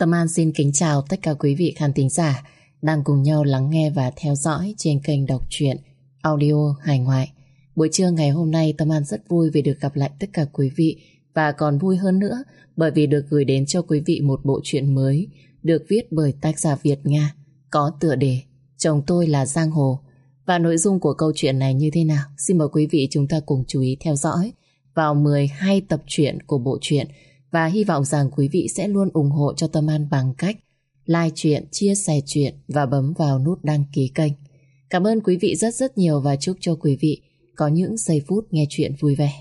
Tâm An xin kính chào tất cả quý vị khán thính giả đang cùng nhau lắng nghe và theo dõi trên kênh đọc truyện audio hải ngoại. Buổi trưa ngày hôm nay, Tâm An rất vui vì được gặp lại tất cả quý vị và còn vui hơn nữa bởi vì được gửi đến cho quý vị một bộ truyện mới được viết bởi tác giả Việt Nga, có tựa đề Chồng tôi là Giang Hồ và nội dung của câu chuyện này như thế nào? Xin mời quý vị chúng ta cùng chú ý theo dõi vào 12 tập truyện của bộ truyện và hy vọng rằng quý vị sẽ luôn ủng hộ cho Tâm An bằng cách like chuyện, chia sẻ chuyện và bấm vào nút đăng ký kênh. Cảm ơn quý vị rất rất nhiều và chúc cho quý vị có những giây phút nghe chuyện vui vẻ.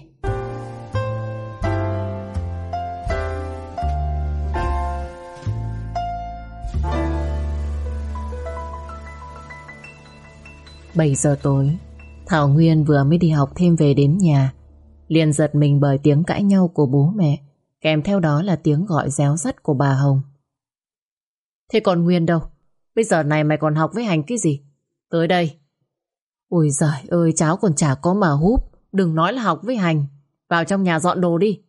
Bảy giờ tối, Thảo Nguyên vừa mới đi học thêm về đến nhà, liền giật mình bởi tiếng cãi nhau của bố mẹ, kèm theo đó là tiếng gọi réo rắt của bà Hồng. Thế còn Nguyên đâu? Bây giờ này mày còn học với Hành cái gì? Tới đây. Ôi giời ơi, cháu còn chả có mà húp. Đừng nói là học với Hành. Vào trong nhà dọn đồ đi.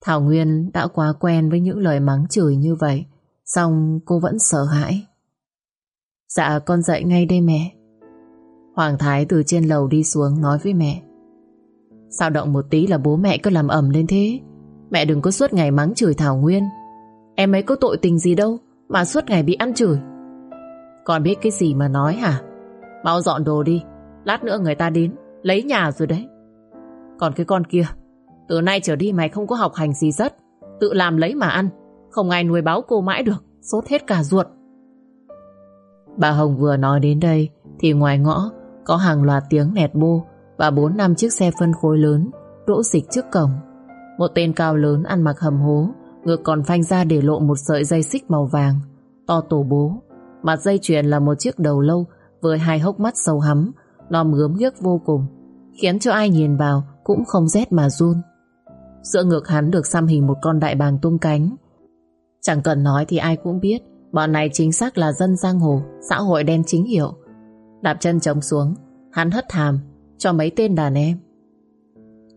Thảo Nguyên đã quá quen với những lời mắng chửi như vậy. Xong cô vẫn sợ hãi. Dạ con dậy ngay đây mẹ. Hoàng Thái từ trên lầu đi xuống nói với mẹ. Sao động một tí là bố mẹ cứ làm ầm lên thế? Mẹ đừng có suốt ngày mắng chửi Thảo Nguyên. Em ấy có tội tình gì đâu mà suốt ngày bị ăn chửi. Con biết cái gì mà nói hả? Mau dọn đồ đi, lát nữa người ta đến, lấy nhà rồi đấy. Còn cái con kia, từ nay trở đi mày không có học hành gì rất, tự làm lấy mà ăn, không ai nuôi báo cô mãi được, sốt hết cả ruột. Bà Hồng vừa nói đến đây thì ngoài ngõ có hàng loạt tiếng nẹt bô và bốn năm chiếc xe phân khối lớn đỗ dịch trước cổng. Một tên cao lớn ăn mặc hầm hố ngực còn phanh ra để lộ một sợi dây xích màu vàng to tổ bố. Mặt dây chuyền là một chiếc đầu lâu với hai hốc mắt sâu hắm lòm gớm ghiếc vô cùng khiến cho ai nhìn vào cũng không rét mà run. Giữa ngực hắn được xăm hình một con đại bàng tung cánh. Chẳng cần nói thì ai cũng biết bọn này chính xác là dân giang hồ, xã hội đen chính hiệu. Đạp chân trống xuống, hắn hất hàm cho mấy tên đàn em.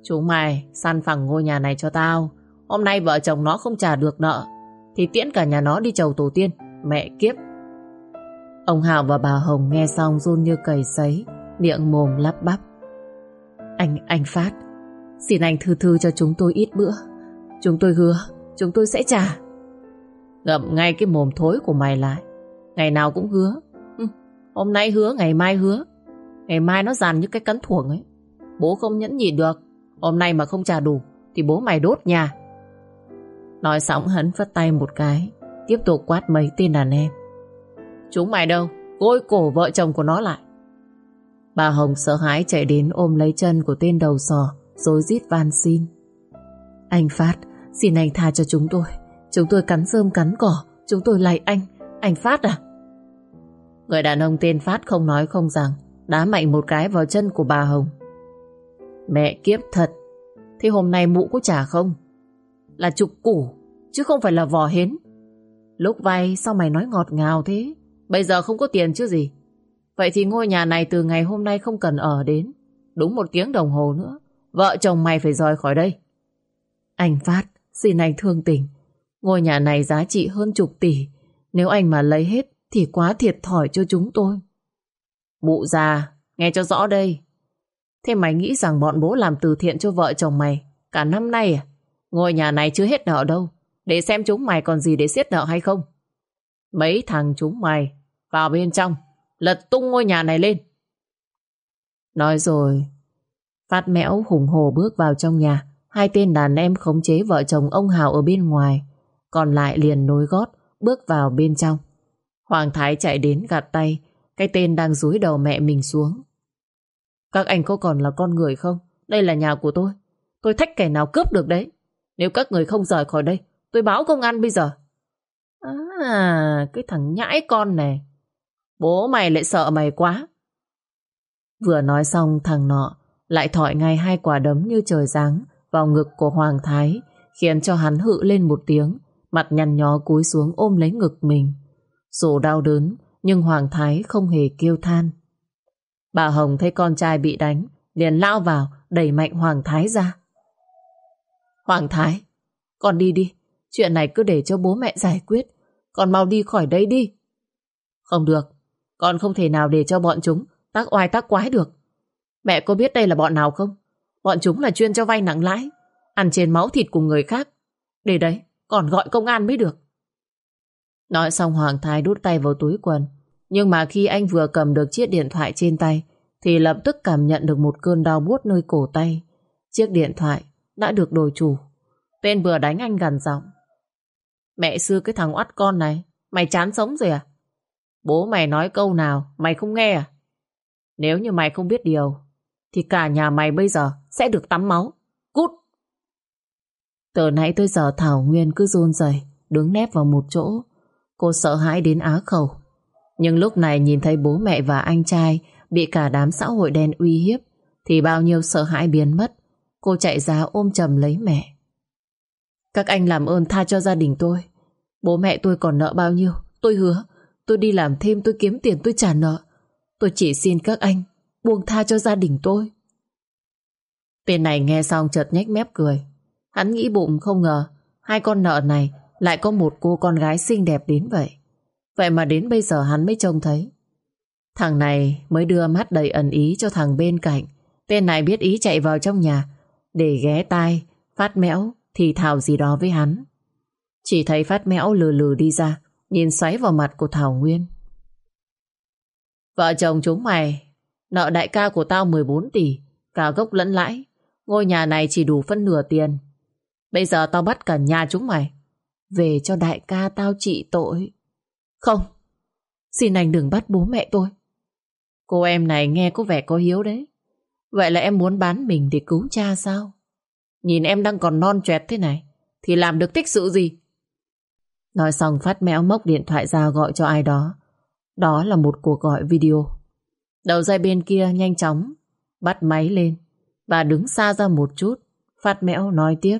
Chúng mày săn phẳng ngôi nhà này cho tao. Hôm nay vợ chồng nó không trả được nợ thì tiễn cả nhà nó đi chầu tổ tiên. Mẹ kiếp. Ông Hào và bà Hồng nghe xong run như cầy sấy, miệng mồm lắp bắp. Anh, anh Phát, xin anh thư thư cho chúng tôi ít bữa. Chúng tôi hứa, chúng tôi sẽ trả. Ngậm ngay cái mồm thối của mày lại. Ngày nào cũng hứa. Ừ, hôm nay hứa, ngày mai hứa. Ngày mai nó dàn như cái cắn thuồng ấy. Bố không nhẫn nhịn được. Hôm nay mà không trả đủ thì bố mày đốt nhà. Nói xong hắn phất tay một cái, tiếp tục quát mấy tên đàn em. Chúng mày đâu? Gối cổ vợ chồng của nó lại. Bà Hồng sợ hãi chạy đến ôm lấy chân của tên đầu sò, rồi rít van xin. Anh Phát, xin anh tha cho chúng tôi. Chúng tôi cắn rơm cắn cỏ, chúng tôi lạy anh. Anh Phát à? Người đàn ông tên Phát không nói không rằng, đá mạnh một cái vào chân của bà Hồng. Mẹ kiếp thật, thế hôm nay mụ có trả không? Là trục củ, chứ không phải là vò hến. Lúc vay sao mày nói ngọt ngào thế? Bây giờ không có tiền chứ gì. Vậy thì ngôi nhà này từ ngày hôm nay không cần ở đến. Đúng một tiếng đồng hồ nữa. Vợ chồng mày phải rời khỏi đây. Anh Phát, xin anh thương tình. Ngôi nhà này giá trị hơn chục tỷ. Nếu anh mà lấy hết thì quá thiệt thòi cho chúng tôi. Mụ già, nghe cho rõ đây. Thế mày nghĩ rằng bọn bố làm từ thiện cho vợ chồng mày cả năm nay à? Ngôi nhà này chưa hết nợ đâu. Để xem chúng mày còn gì để xiết nợ hay không. Mấy thằng chúng mày vào bên trong, lật tung ngôi nhà này lên. Nói rồi, Phát mẽo hùng hồ bước vào trong nhà. Hai tên đàn em khống chế vợ chồng ông Hào ở bên ngoài. Còn lại liền nối gót, bước vào bên trong. Hoàng Thái chạy đến gạt tay, cái tên đang rúi đầu mẹ mình xuống. Các anh có còn là con người không? Đây là nhà của tôi. Tôi thách kẻ nào cướp được đấy. Nếu các người không rời khỏi đây, tôi báo công an bây giờ. À, cái thằng nhãi con này. Bố mày lại sợ mày quá. Vừa nói xong thằng nọ lại thỏi ngay hai quả đấm như trời giáng vào ngực của Hoàng Thái, khiến cho hắn hự lên một tiếng, mặt nhăn nhó cúi xuống ôm lấy ngực mình. Dù đau đớn, nhưng Hoàng Thái không hề kêu than. Bà Hồng thấy con trai bị đánh, liền lao vào, đẩy mạnh Hoàng Thái ra. Hoàng Thái, con đi đi, Chuyện này cứ để cho bố mẹ giải quyết. Con mau đi khỏi đây đi. Không được. Con không thể nào để cho bọn chúng tác oai tác quái được. Mẹ có biết đây là bọn nào không? Bọn chúng là chuyên cho vay nặng lãi. Ăn trên máu thịt của người khác. Để đấy, còn gọi công an mới được. Nói xong Hoàng Thái đút tay vào túi quần. Nhưng mà khi anh vừa cầm được chiếc điện thoại trên tay thì lập tức cảm nhận được một cơn đau buốt nơi cổ tay. Chiếc điện thoại đã được đổi chủ. Tên vừa đánh anh gần giọng. Mẹ xưa cái thằng oắt con này, mày chán sống rồi à? Bố mày nói câu nào, mày không nghe à? Nếu như mày không biết điều, thì cả nhà mày bây giờ sẽ được tắm máu. Cút! Từ nãy tới giờ Thảo Nguyên cứ run rẩy đứng nép vào một chỗ. Cô sợ hãi đến á khẩu. Nhưng lúc này nhìn thấy bố mẹ và anh trai bị cả đám xã hội đen uy hiếp, thì bao nhiêu sợ hãi biến mất. Cô chạy ra ôm chầm lấy mẹ. Các anh làm ơn tha cho gia đình tôi. Bố mẹ tôi còn nợ bao nhiêu, tôi hứa. Tôi đi làm thêm tôi kiếm tiền tôi trả nợ. Tôi chỉ xin các anh buông tha cho gia đình tôi. Tên này nghe xong chợt nhếch mép cười. Hắn nghĩ bụng không ngờ hai con nợ này lại có một cô con gái xinh đẹp đến vậy. Vậy mà đến bây giờ hắn mới trông thấy. Thằng này mới đưa mắt đầy ẩn ý cho thằng bên cạnh. Tên này biết ý chạy vào trong nhà để ghé tai, phát mẽo, thì thảo gì đó với hắn. Chỉ thấy phát mẽo lừ lừ đi ra, nhìn xoáy vào mặt của Thảo Nguyên. Vợ chồng chúng mày, nợ đại ca của tao 14 tỷ, cả gốc lẫn lãi. Ngôi nhà này chỉ đủ phân nửa tiền. Bây giờ tao bắt cả nhà chúng mày. Về cho đại ca tao trị tội. Không, xin anh đừng bắt bố mẹ tôi. Cô em này nghe có vẻ có hiếu đấy. Vậy là em muốn bán mình để cứu cha sao? Nhìn em đang còn non choẹt thế này thì làm được tích sự gì? Nói xong phát méo mốc điện thoại ra gọi cho ai đó. Đó là một cuộc gọi video. Đầu dây bên kia nhanh chóng bắt máy lên và đứng xa ra một chút. Phát mẽo nói tiếp.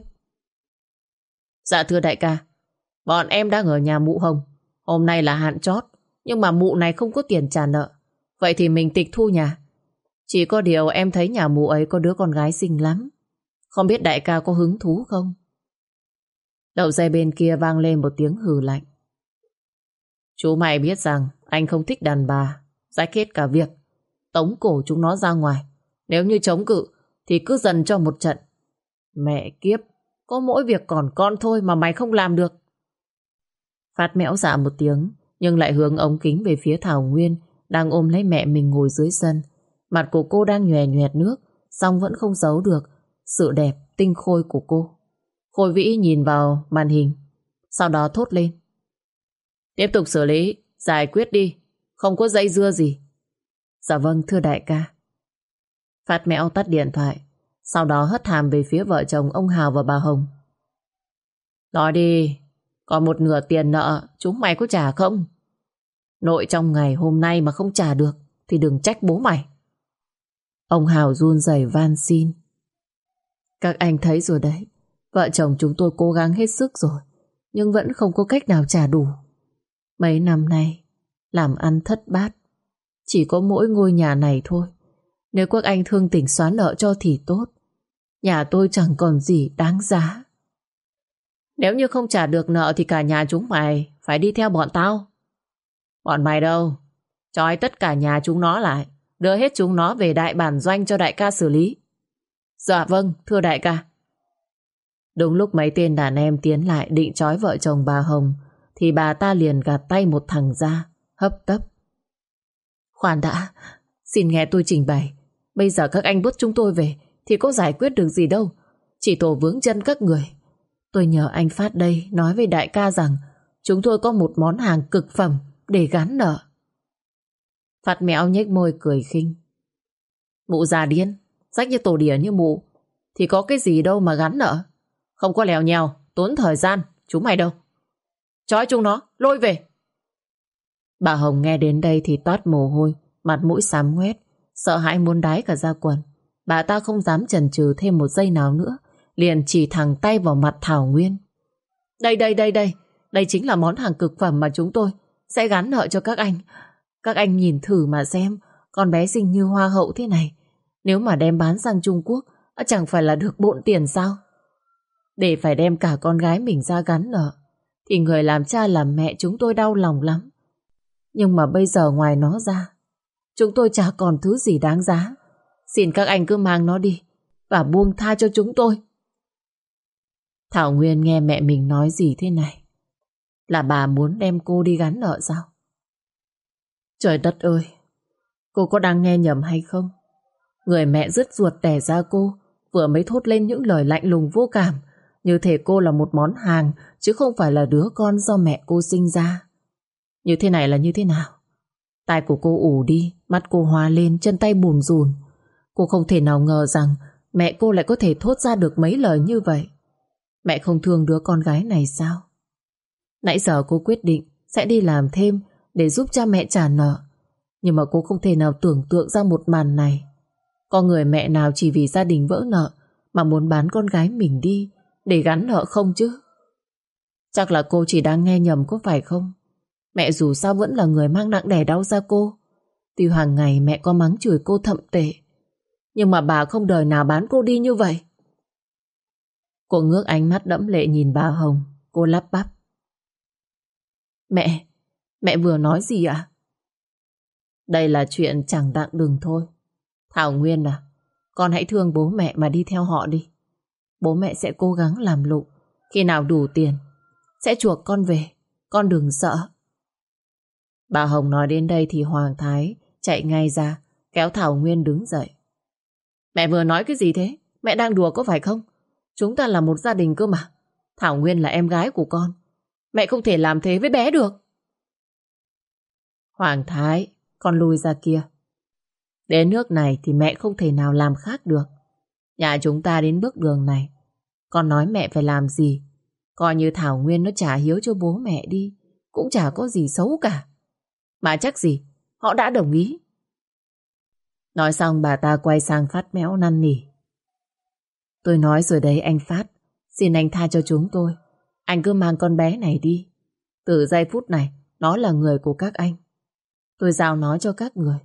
Dạ thưa đại ca, bọn em đang ở nhà mụ Hồng. Hôm nay là hạn chót, nhưng mà mụ này không có tiền trả nợ. Vậy thì mình tịch thu nhà. Chỉ có điều em thấy nhà mụ ấy có đứa con gái xinh lắm. Không biết đại ca có hứng thú không? Đậu dây bên kia vang lên một tiếng hừ lạnh. Chú mày biết rằng anh không thích đàn bà, giải kết cả việc. Tống cổ chúng nó ra ngoài. Nếu như chống cự, thì cứ dần cho một trận. Mẹ kiếp, có mỗi việc còn con thôi mà mày không làm được. Phát mẽo dạ một tiếng, nhưng lại hướng ống kính về phía Thảo Nguyên, đang ôm lấy mẹ mình ngồi dưới sân. Mặt của cô đang nhòe nhòe nước, song vẫn không giấu được sự đẹp, tinh khôi của cô. Khôi Vĩ nhìn vào màn hình, sau đó thốt lên. Tiếp tục xử lý, giải quyết đi, không có dây dưa gì. Dạ vâng, thưa đại ca. Phát mẹo tắt điện thoại, sau đó hất hàm về phía vợ chồng ông Hào và bà Hồng. Nói đi, còn một nửa tiền nợ, chúng mày có trả không? Nội trong ngày hôm nay mà không trả được, thì đừng trách bố mày. Ông Hào run rẩy van xin. Các anh thấy rồi đấy, vợ chồng chúng tôi cố gắng hết sức rồi, nhưng vẫn không có cách nào trả đủ. Mấy năm nay, làm ăn thất bát, chỉ có mỗi ngôi nhà này thôi. Nếu các anh thương tình xóa nợ cho thì tốt. Nhà tôi chẳng còn gì đáng giá. Nếu như không trả được nợ thì cả nhà chúng mày phải đi theo bọn tao. Bọn mày đâu? Trói tất cả nhà chúng nó lại. Đưa hết chúng nó về đại bản doanh cho đại ca xử lý. Dạ vâng, thưa đại ca. Đúng lúc mấy tên đàn em tiến lại định trói vợ chồng bà Hồng thì bà ta liền gạt tay một thằng ra, hấp tấp. Khoan đã, xin nghe tôi trình bày. Bây giờ các anh bước chúng tôi về thì có giải quyết được gì đâu. Chỉ tổ vướng chân các người. Tôi nhờ anh Phát đây nói với đại ca rằng chúng tôi có một món hàng cực phẩm để gắn nợ. Phát mẹo nhếch môi cười khinh. Mụ già điên, rách như tổ đỉa như mụ, thì có cái gì đâu mà gắn nợ. Không có lèo nhèo, tốn thời gian, chúng mày đâu. Chói chúng nó, lôi về. Bà Hồng nghe đến đây thì toát mồ hôi, mặt mũi xám ngoét, sợ hãi muốn đái cả ra quần. Bà ta không dám chần chừ thêm một giây nào nữa, liền chỉ thẳng tay vào mặt Thảo Nguyên. Đây, đây, đây, đây, đây chính là món hàng cực phẩm mà chúng tôi sẽ gắn nợ cho các anh. Các anh nhìn thử mà xem, con bé xinh như hoa hậu thế này. Nếu mà đem bán sang Trung Quốc, chẳng phải là được bộn tiền sao? để phải đem cả con gái mình ra gắn nợ, thì người làm cha làm mẹ chúng tôi đau lòng lắm. Nhưng mà bây giờ ngoài nó ra, chúng tôi chả còn thứ gì đáng giá. Xin các anh cứ mang nó đi và buông tha cho chúng tôi. Thảo Nguyên nghe mẹ mình nói gì thế này? Là bà muốn đem cô đi gắn nợ sao? Trời đất ơi! Cô có đang nghe nhầm hay không? Người mẹ rứt ruột đẻ ra cô vừa mới thốt lên những lời lạnh lùng vô cảm như thể cô là một món hàng chứ không phải là đứa con do mẹ cô sinh ra. Như thế này là như thế nào? Tai của cô ủ đi, mắt cô hoa lên, chân tay bùn rùn. Cô không thể nào ngờ rằng mẹ cô lại có thể thốt ra được mấy lời như vậy. Mẹ không thương đứa con gái này sao? Nãy giờ cô quyết định sẽ đi làm thêm để giúp cha mẹ trả nợ. Nhưng mà cô không thể nào tưởng tượng ra một màn này. Có người mẹ nào chỉ vì gia đình vỡ nợ mà muốn bán con gái mình đi để gắn nợ không chứ? Chắc là cô chỉ đang nghe nhầm có phải không? Mẹ dù sao vẫn là người mang nặng đẻ đau ra cô. Tuy hàng ngày mẹ có mắng chửi cô thậm tệ. Nhưng mà bà không đời nào bán cô đi như vậy. Cô ngước ánh mắt đẫm lệ nhìn bà Hồng. Cô lắp bắp. Mẹ, mẹ vừa nói gì ạ? Đây là chuyện chẳng đặng đừng thôi. Thảo Nguyên à, con hãy thương bố mẹ mà đi theo họ đi. Bố mẹ sẽ cố gắng làm lụng. Khi nào đủ tiền, sẽ chuộc con về. Con đừng sợ. Bà Hồng nói đến đây thì Hoàng Thái chạy ngay ra, kéo Thảo Nguyên đứng dậy. Mẹ vừa nói cái gì thế? Mẹ đang đùa có phải không? Chúng ta là một gia đình cơ mà. Thảo Nguyên là em gái của con. Mẹ không thể làm thế với bé được. Hoàng Thái, con lui ra kia. Đến nước này thì mẹ không thể nào làm khác được. Nhà chúng ta đến bước đường này. Con nói mẹ phải làm gì. Coi như Thảo Nguyên nó trả hiếu cho bố mẹ đi. Cũng chả có gì xấu cả. Mà chắc gì, họ đã đồng ý. Nói xong bà ta quay sang Phát méo năn nỉ. Tôi nói rồi đấy anh Phát. Xin anh tha cho chúng tôi. Anh cứ mang con bé này đi. Từ giây phút này, nó là người của các anh. Tôi giao nó cho các người.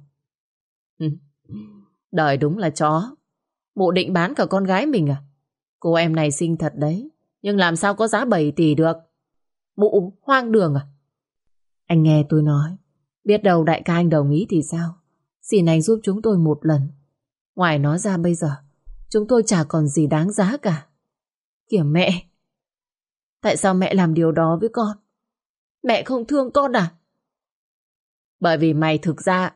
Ừ. Đời đúng là chó. Mụ định bán cả con gái mình à? Cô em này xinh thật đấy. Nhưng làm sao có giá 7 tỷ được? Mụ hoang đường à? Anh nghe tôi nói. Biết đâu đại ca anh đồng ý thì sao? Xin anh giúp chúng tôi một lần. Ngoài nó ra bây giờ, chúng tôi chả còn gì đáng giá cả. Kìa mẹ! Tại sao mẹ làm điều đó với con? Mẹ không thương con à? Bởi vì mày thực ra...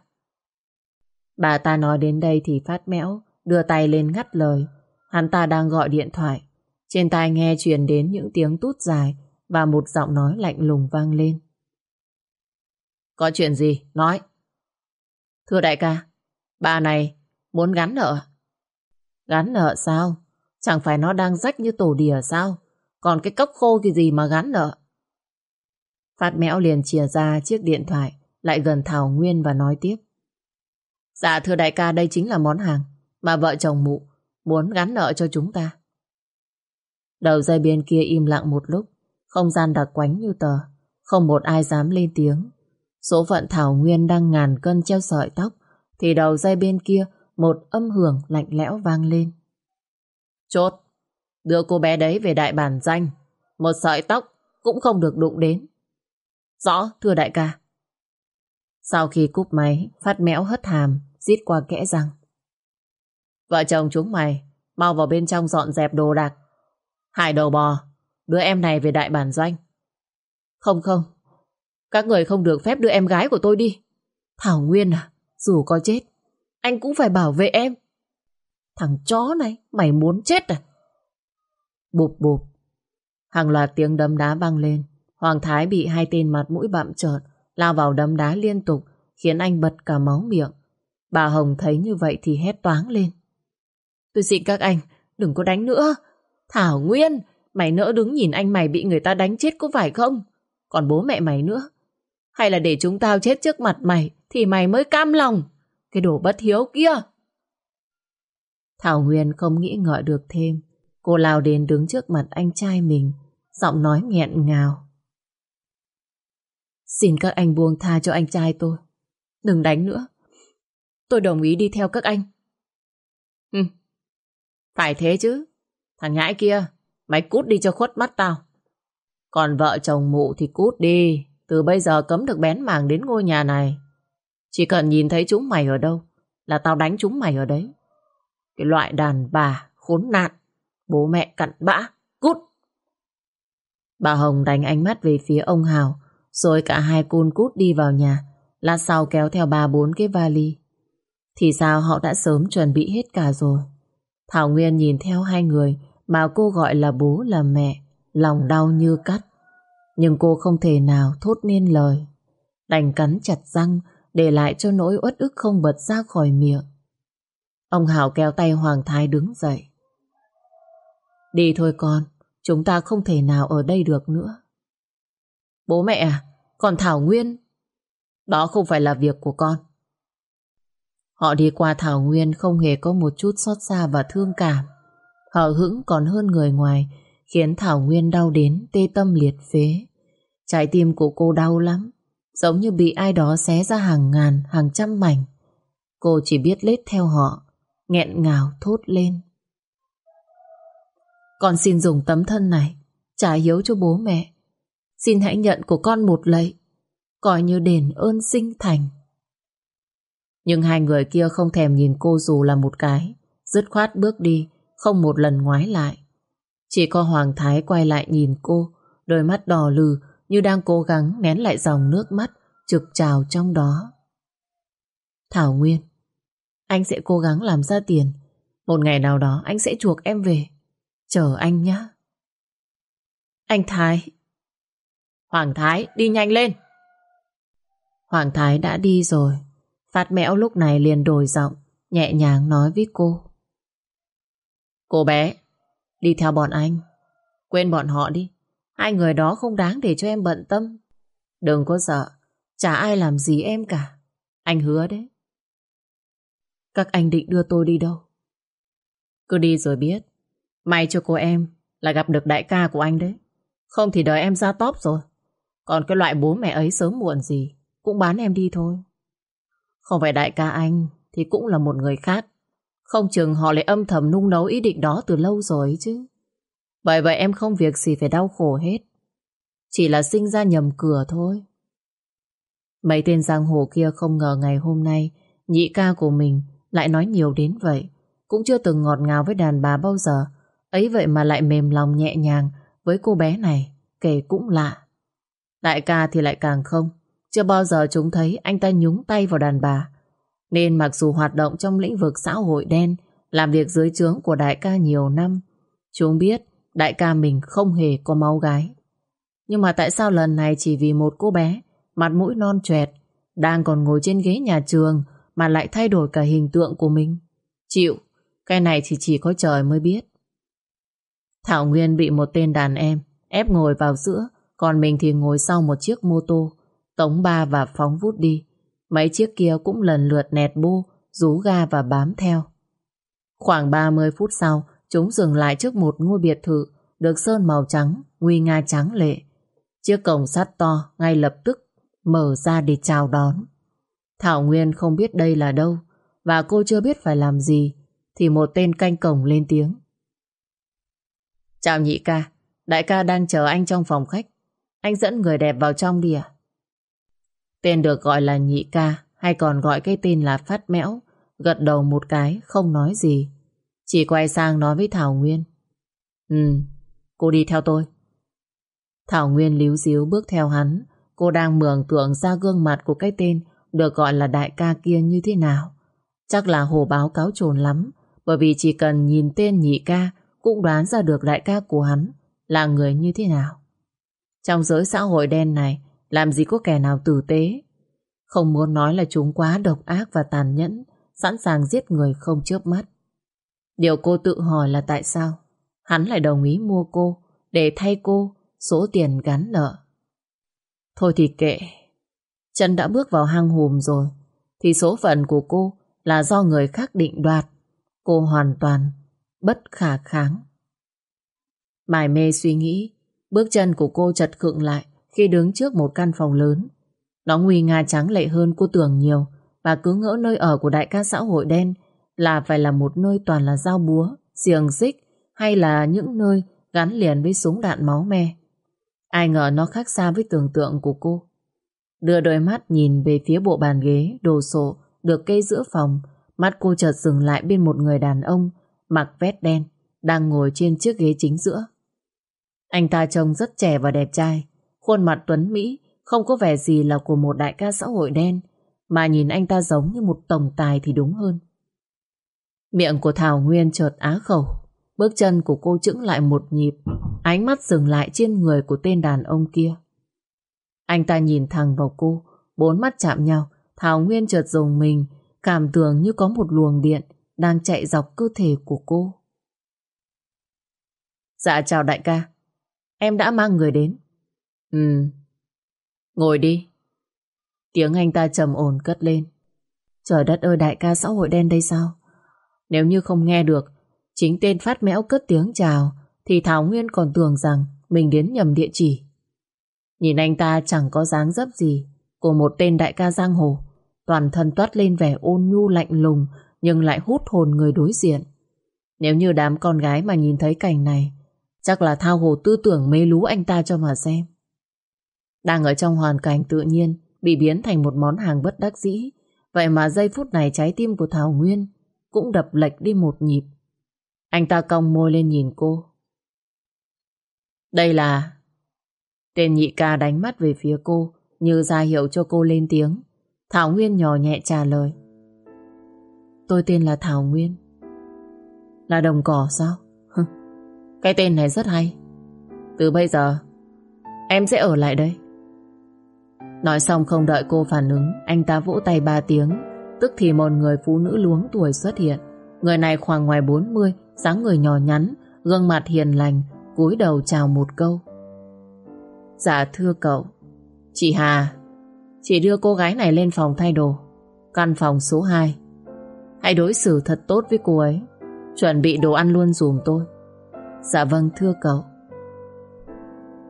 Bà ta nói đến đây thì phát mẽo, đưa tay lên ngắt lời. Hắn ta đang gọi điện thoại. Trên tai nghe truyền đến những tiếng tút dài và một giọng nói lạnh lùng vang lên. Có chuyện gì? Nói. Thưa đại ca, bà này muốn gắn nợ. Gắn nợ sao? Chẳng phải nó đang rách như tổ đìa sao? Còn cái cốc khô cái gì mà gắn nợ? Phát mẽo liền chìa ra chiếc điện thoại lại gần Thảo Nguyên và nói tiếp. Dạ thưa đại ca đây chính là món hàng mà vợ chồng mụ muốn gắn nợ cho chúng ta. Đầu dây bên kia im lặng một lúc, không gian đặc quánh như tờ, không một ai dám lên tiếng. Số phận Thảo Nguyên đang ngàn cân treo sợi tóc, thì đầu dây bên kia một âm hưởng lạnh lẽo vang lên. Chốt, đưa cô bé đấy về đại bản danh, một sợi tóc cũng không được đụng đến. Rõ, thưa đại ca. Sau khi cúp máy, phát méo hất hàm, rít qua kẽ răng. Vợ chồng chúng mày, mau vào bên trong dọn dẹp đồ đạc. Hải đầu bò, đưa em này về đại bản doanh. Không không, các người không được phép đưa em gái của tôi đi. Thảo Nguyên à, dù có chết, anh cũng phải bảo vệ em. Thằng chó này, mày muốn chết à? Bụp bụp. Hàng loạt tiếng đấm đá vang lên. Hoàng Thái bị hai tên mặt mũi bặm trợn, lao vào đấm đá liên tục, khiến anh bật cả máu miệng. Bà Hồng thấy như vậy thì hét toáng lên. Tôi xin các anh, đừng có đánh nữa. Thảo Nguyên, mày nỡ đứng nhìn anh mày bị người ta đánh chết có phải không? Còn bố mẹ mày nữa, hay là để chúng tao chết trước mặt mày Thì mày mới cam lòng cái đồ bất hiếu kia Thảo Nguyên không nghĩ ngợi được thêm Cô lao đến đứng trước mặt anh trai mình Giọng nói nghẹn ngào Xin các anh buông tha cho anh trai tôi Đừng đánh nữa Tôi đồng ý đi theo các anh ừ. Phải thế chứ Thằng nhãi kia Mày cút đi cho khuất mắt tao. Còn vợ chồng mụ thì cút đi. Từ bây giờ cấm được bén mảng đến ngôi nhà này. Chỉ cần nhìn thấy chúng mày ở đâu là tao đánh chúng mày ở đấy. Cái loại đàn bà khốn nạn. Bố mẹ cặn bã. Cút! Bà Hồng đánh ánh mắt về phía ông Hào, rồi cả hai côn cút đi vào nhà, Lát sau kéo theo ba bốn cái vali Thì sao họ đã sớm chuẩn bị hết cả rồi Thảo Nguyên nhìn theo hai người Mà cô gọi là bố là mẹ, Lòng đau như cắt Nhưng cô không thể nào thốt nên lời Đành cắn chặt răng để lại cho nỗi uất ức không bật ra khỏi miệng Ông Hảo kéo tay Hoàng Thái đứng dậy Đi thôi con Chúng ta không thể nào ở đây được nữa Bố mẹ à Còn Thảo Nguyên đó không phải là việc của con. Họ đi qua Thảo Nguyên không hề có một chút xót xa và thương cảm. Hờ hững còn hơn người ngoài, khiến Thảo Nguyên đau đến tê tâm liệt phế. Trái tim của cô đau lắm, giống như bị ai đó xé ra hàng ngàn, hàng trăm mảnh. Cô chỉ biết lết theo họ, nghẹn ngào thốt lên. Con xin dùng tấm thân này, trả hiếu cho bố mẹ. Xin hãy nhận của con một lạy coi như đền ơn sinh thành. Nhưng hai người kia không thèm nhìn cô dù là một cái, dứt khoát bước đi, không một lần ngoái lại. Chỉ có Hoàng Thái quay lại nhìn cô, đôi mắt đỏ lừ như đang cố gắng nén lại dòng nước mắt trực trào trong đó. Thảo Nguyên, anh sẽ cố gắng làm ra tiền. Một ngày nào đó anh sẽ chuộc em về. Chờ anh nhé. Anh Thái. Hoàng Thái, đi nhanh lên. Hoàng Thái đã đi rồi. Phát mẽo lúc này liền đổi giọng, nhẹ nhàng nói với cô. Cô bé, đi theo bọn anh. Quên bọn họ đi. Hai người đó không đáng để cho em bận tâm. Đừng có sợ, chả ai làm gì em cả. Anh hứa đấy. Các anh định đưa tôi đi đâu? Cứ đi rồi biết. May cho cô em là gặp được đại ca của anh đấy. Không thì đợi em ra top rồi. Còn cái loại bố mẹ ấy sớm muộn gì cũng bán em đi thôi. Không phải đại ca anh thì cũng là một người khác. Không chừng họ lại âm thầm nung nấu ý định đó từ lâu rồi chứ. Bởi vậy em không việc gì phải đau khổ hết. Chỉ là sinh ra nhầm cửa thôi. Mấy tên giang hồ kia không ngờ ngày hôm nay nhị ca của mình lại nói nhiều đến vậy. Cũng chưa từng ngọt ngào với đàn bà bao giờ. Ấy vậy mà lại mềm lòng nhẹ nhàng với cô bé này. Kể cũng lạ. Đại ca thì lại càng không. Chưa bao giờ chúng thấy anh ta nhúng tay vào đàn bà. Nên mặc dù hoạt động trong lĩnh vực xã hội đen, làm việc dưới trướng của đại ca nhiều năm, chúng biết đại ca mình không hề có máu gái. Nhưng mà tại sao lần này chỉ vì một cô bé, mặt mũi non trẹt đang còn ngồi trên ghế nhà trường mà lại thay đổi cả hình tượng của mình? Chịu, cái này thì chỉ có trời mới biết. Thảo Nguyên bị một tên đàn em ép ngồi vào giữa, còn mình thì ngồi sau một chiếc mô tô. Tống ba và phóng vút đi. Mấy chiếc kia cũng lần lượt nẹt bô, rú ga và bám theo. Khoảng 30 phút sau, chúng dừng lại trước một ngôi biệt thự được sơn màu trắng, nguy nga trắng lệ. Chiếc cổng sắt to ngay lập tức mở ra để chào đón. Thảo Nguyên không biết đây là đâu và cô chưa biết phải làm gì thì một tên canh cổng lên tiếng. Chào nhị ca, đại ca đang chờ anh trong phòng khách. Anh dẫn người đẹp vào trong đi à? Tên được gọi là nhị ca hay còn gọi cái tên là phát mẽo gật đầu một cái không nói gì. Chỉ quay sang nói với Thảo Nguyên. Ừ, cô đi theo tôi. Thảo Nguyên líu díu bước theo hắn. Cô đang mường tượng ra gương mặt của cái tên được gọi là đại ca kia như thế nào. Chắc là hồ báo cáo trồn lắm bởi vì chỉ cần nhìn tên nhị ca cũng đoán ra được đại ca của hắn là người như thế nào. Trong giới xã hội đen này làm gì có kẻ nào tử tế Không muốn nói là chúng quá độc ác và tàn nhẫn Sẵn sàng giết người không chớp mắt Điều cô tự hỏi là tại sao? Hắn lại đồng ý mua cô, Để thay cô số tiền gắn nợ. Thôi thì kệ. Chân đã bước vào hang hùm rồi, Thì số phận của cô Là do người khác định đoạt. Cô hoàn toàn bất khả kháng. Mải mê suy nghĩ, Bước chân của cô chật khựng lại khi đứng trước một căn phòng lớn. Nó nguy nga trắng lệ hơn cô tưởng nhiều và cứ ngỡ nơi ở của đại ca xã hội đen là phải là một nơi toàn là dao búa, xiềng xích hay là những nơi gắn liền với súng đạn máu me. Ai ngờ nó khác xa với tưởng tượng của cô. Đưa đôi mắt nhìn về phía bộ bàn ghế, đồ sộ, được kê giữa phòng. Mắt cô chợt dừng lại bên một người đàn ông, mặc vest đen, đang ngồi trên chiếc ghế chính giữa. Anh ta trông rất trẻ và đẹp trai, khuôn mặt tuấn Mỹ, không có vẻ gì là của một đại ca xã hội đen, mà nhìn anh ta giống như một tổng tài thì đúng hơn. Miệng của Thảo Nguyên chợt á khẩu, bước chân của cô chững lại một nhịp, ánh mắt dừng lại trên người của tên đàn ông kia. Anh ta nhìn thẳng vào cô, bốn mắt chạm nhau, Thảo Nguyên chợt dùng mình, cảm tưởng như có một luồng điện đang chạy dọc cơ thể của cô. Dạ chào đại ca, em đã mang người đến. Ừ, ngồi đi. Tiếng anh ta trầm ổn cất lên. Trời đất ơi đại ca xã hội đen đây sao? Nếu như không nghe được, chính tên phát mẽo cất tiếng chào, thì Thảo Nguyên còn tưởng rằng mình đến nhầm địa chỉ. Nhìn anh ta chẳng có dáng dấp gì của một tên đại ca giang hồ, toàn thân toát lên vẻ ôn nhu lạnh lùng nhưng lại hút hồn người đối diện. Nếu như đám con gái mà nhìn thấy cảnh này, chắc là thao hồ tư tưởng mê lú anh ta cho mà xem. Đang ở trong hoàn cảnh tự nhiên, bị biến thành một món hàng bất đắc dĩ, vậy mà giây phút này trái tim của Thảo Nguyên cũng đập lệch đi một nhịp. Anh ta cong môi lên nhìn cô. Đây là... Tên nhị ca đánh mắt về phía cô, như ra hiệu cho cô lên tiếng. Thảo Nguyên nhỏ nhẹ trả lời. Tôi tên là Thảo Nguyên. Là đồng cỏ sao? Cái tên này rất hay. Từ bây giờ, em sẽ ở lại đây. Nói xong không đợi cô phản ứng, anh ta vỗ tay ba tiếng. Tức thì một người phụ nữ luống tuổi xuất hiện. Người này khoảng ngoài 40, dáng người nhỏ nhắn, gương mặt hiền lành, cúi đầu chào một câu. Dạ thưa cậu, chị Hà, chị đưa cô gái này lên phòng thay đồ, căn phòng số 2. Hãy đối xử thật tốt với cô ấy, chuẩn bị đồ ăn luôn dùm tôi. Dạ vâng thưa cậu.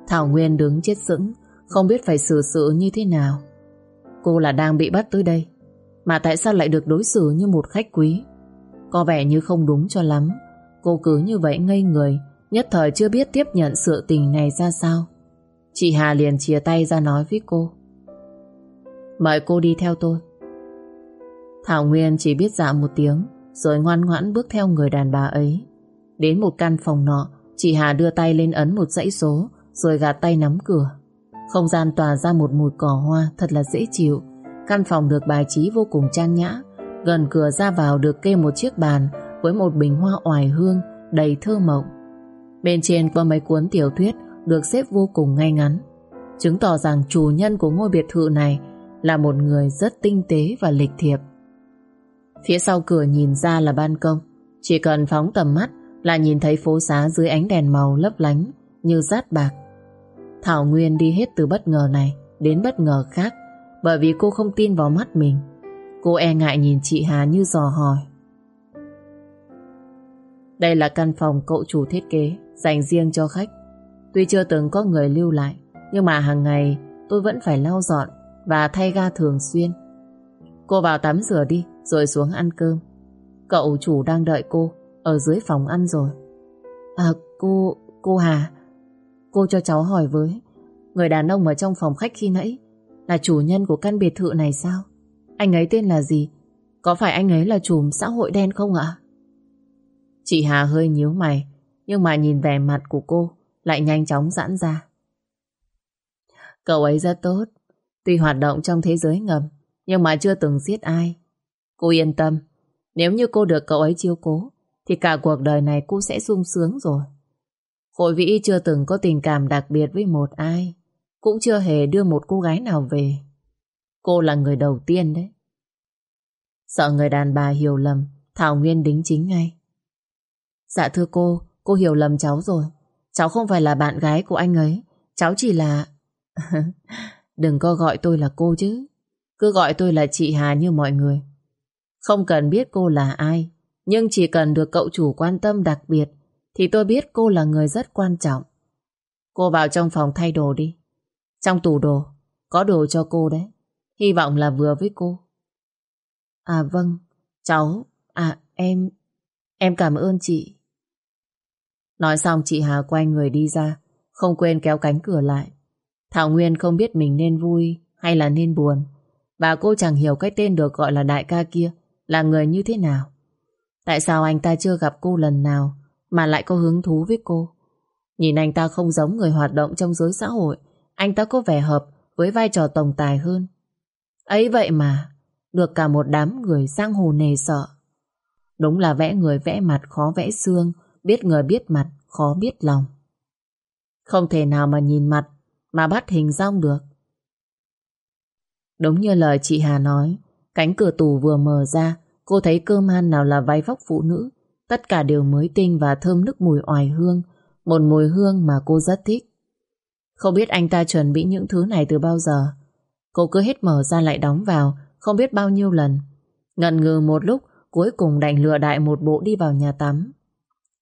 Thảo Nguyên đứng chết sững, không biết phải xử sự như thế nào. Cô là đang bị bắt tới đây, mà tại sao lại được đối xử như một khách quý? Có vẻ như không đúng cho lắm. Cô cứ như vậy ngây người, nhất thời chưa biết tiếp nhận sự tình này ra sao. Chị Hà liền chia tay ra nói với cô. Mời cô đi theo tôi. Thảo Nguyên chỉ biết dạ một tiếng, rồi ngoan ngoãn bước theo người đàn bà ấy. Đến một căn phòng nọ, chị Hà đưa tay lên ấn một dãy số, rồi gạt tay nắm cửa. Không gian tỏa ra một mùi cỏ hoa thật là dễ chịu. Căn phòng được bài trí vô cùng trang nhã. Gần cửa ra vào được kê một chiếc bàn với một bình hoa oải hương đầy thơ mộng. Bên trên có mấy cuốn tiểu thuyết được xếp vô cùng ngay ngắn. Chứng tỏ rằng chủ nhân của ngôi biệt thự này là một người rất tinh tế và lịch thiệp. Phía sau cửa nhìn ra là ban công. Chỉ cần phóng tầm mắt là nhìn thấy phố xá dưới ánh đèn màu lấp lánh như rát bạc. Thảo Nguyên đi hết từ bất ngờ này đến bất ngờ khác bởi vì cô không tin vào mắt mình. Cô e ngại nhìn chị Hà như dò hỏi. Đây là căn phòng cậu chủ thiết kế dành riêng cho khách. Tuy chưa từng có người lưu lại nhưng mà hàng ngày tôi vẫn phải lau dọn và thay ga thường xuyên. Cô vào tắm rửa đi rồi xuống ăn cơm. Cậu chủ đang đợi cô ở dưới phòng ăn rồi. À cô, cô Hà, cô cho cháu hỏi với người đàn ông ở trong phòng khách khi nãy là chủ nhân của căn biệt thự này sao? Anh ấy tên là gì? Có phải anh ấy là trùm xã hội đen không ạ? Chị Hà hơi nhíu mày, nhưng mà nhìn vẻ mặt của cô lại nhanh chóng giãn ra. Cậu ấy rất tốt tuy hoạt động trong thế giới ngầm, nhưng mà chưa từng giết ai. Cô yên tâm, nếu như cô được cậu ấy chiêu cố, thì cả cuộc đời này cô sẽ sung sướng rồi. Khôi Vĩ chưa từng có tình cảm đặc biệt với một ai cũng chưa hề đưa một cô gái nào về. Cô là người đầu tiên đấy. Sợ người đàn bà hiểu lầm, Thảo Nguyên đính chính ngay. Dạ thưa cô, cô hiểu lầm cháu rồi. Cháu không phải là bạn gái của anh ấy. Cháu chỉ là... Đừng có gọi tôi là cô chứ. Cứ gọi tôi là chị Hà như mọi người. Không cần biết cô là ai, nhưng chỉ cần được cậu chủ quan tâm đặc biệt, thì tôi biết cô là người rất quan trọng. Cô vào trong phòng thay đồ đi. Trong tủ đồ, có đồ cho cô đấy. Hy vọng là vừa với cô. À vâng, cháu, à em, em cảm ơn chị. Nói xong chị Hà quay người đi ra, không quên kéo cánh cửa lại. Thảo Nguyên không biết mình nên vui hay là nên buồn. Và cô chẳng hiểu cái tên được gọi là đại ca kia là người như thế nào. Tại sao anh ta chưa gặp cô lần nào mà lại có hứng thú với cô? Nhìn anh ta không giống người hoạt động trong giới xã hội, anh ta có vẻ hợp với vai trò tổng tài hơn. Ấy vậy mà, được cả một đám người sang hồ nề sợ. Đúng là vẽ người vẽ mặt khó vẽ xương, biết người biết mặt khó biết lòng. Không thể nào mà nhìn mặt mà bắt hình rong được. Đúng như lời chị Hà nói, cánh cửa tù vừa mở ra, cô thấy cơm ăn nào là váy vóc phụ nữ, tất cả đều mới tinh và thơm nức mùi oải hương, một mùi hương mà cô rất thích. Không biết anh ta chuẩn bị những thứ này từ bao giờ. Cô cứ hết mở ra lại đóng vào, không biết bao nhiêu lần. Ngần ngừ một lúc, cuối cùng đành lừa đại một bộ đi vào nhà tắm.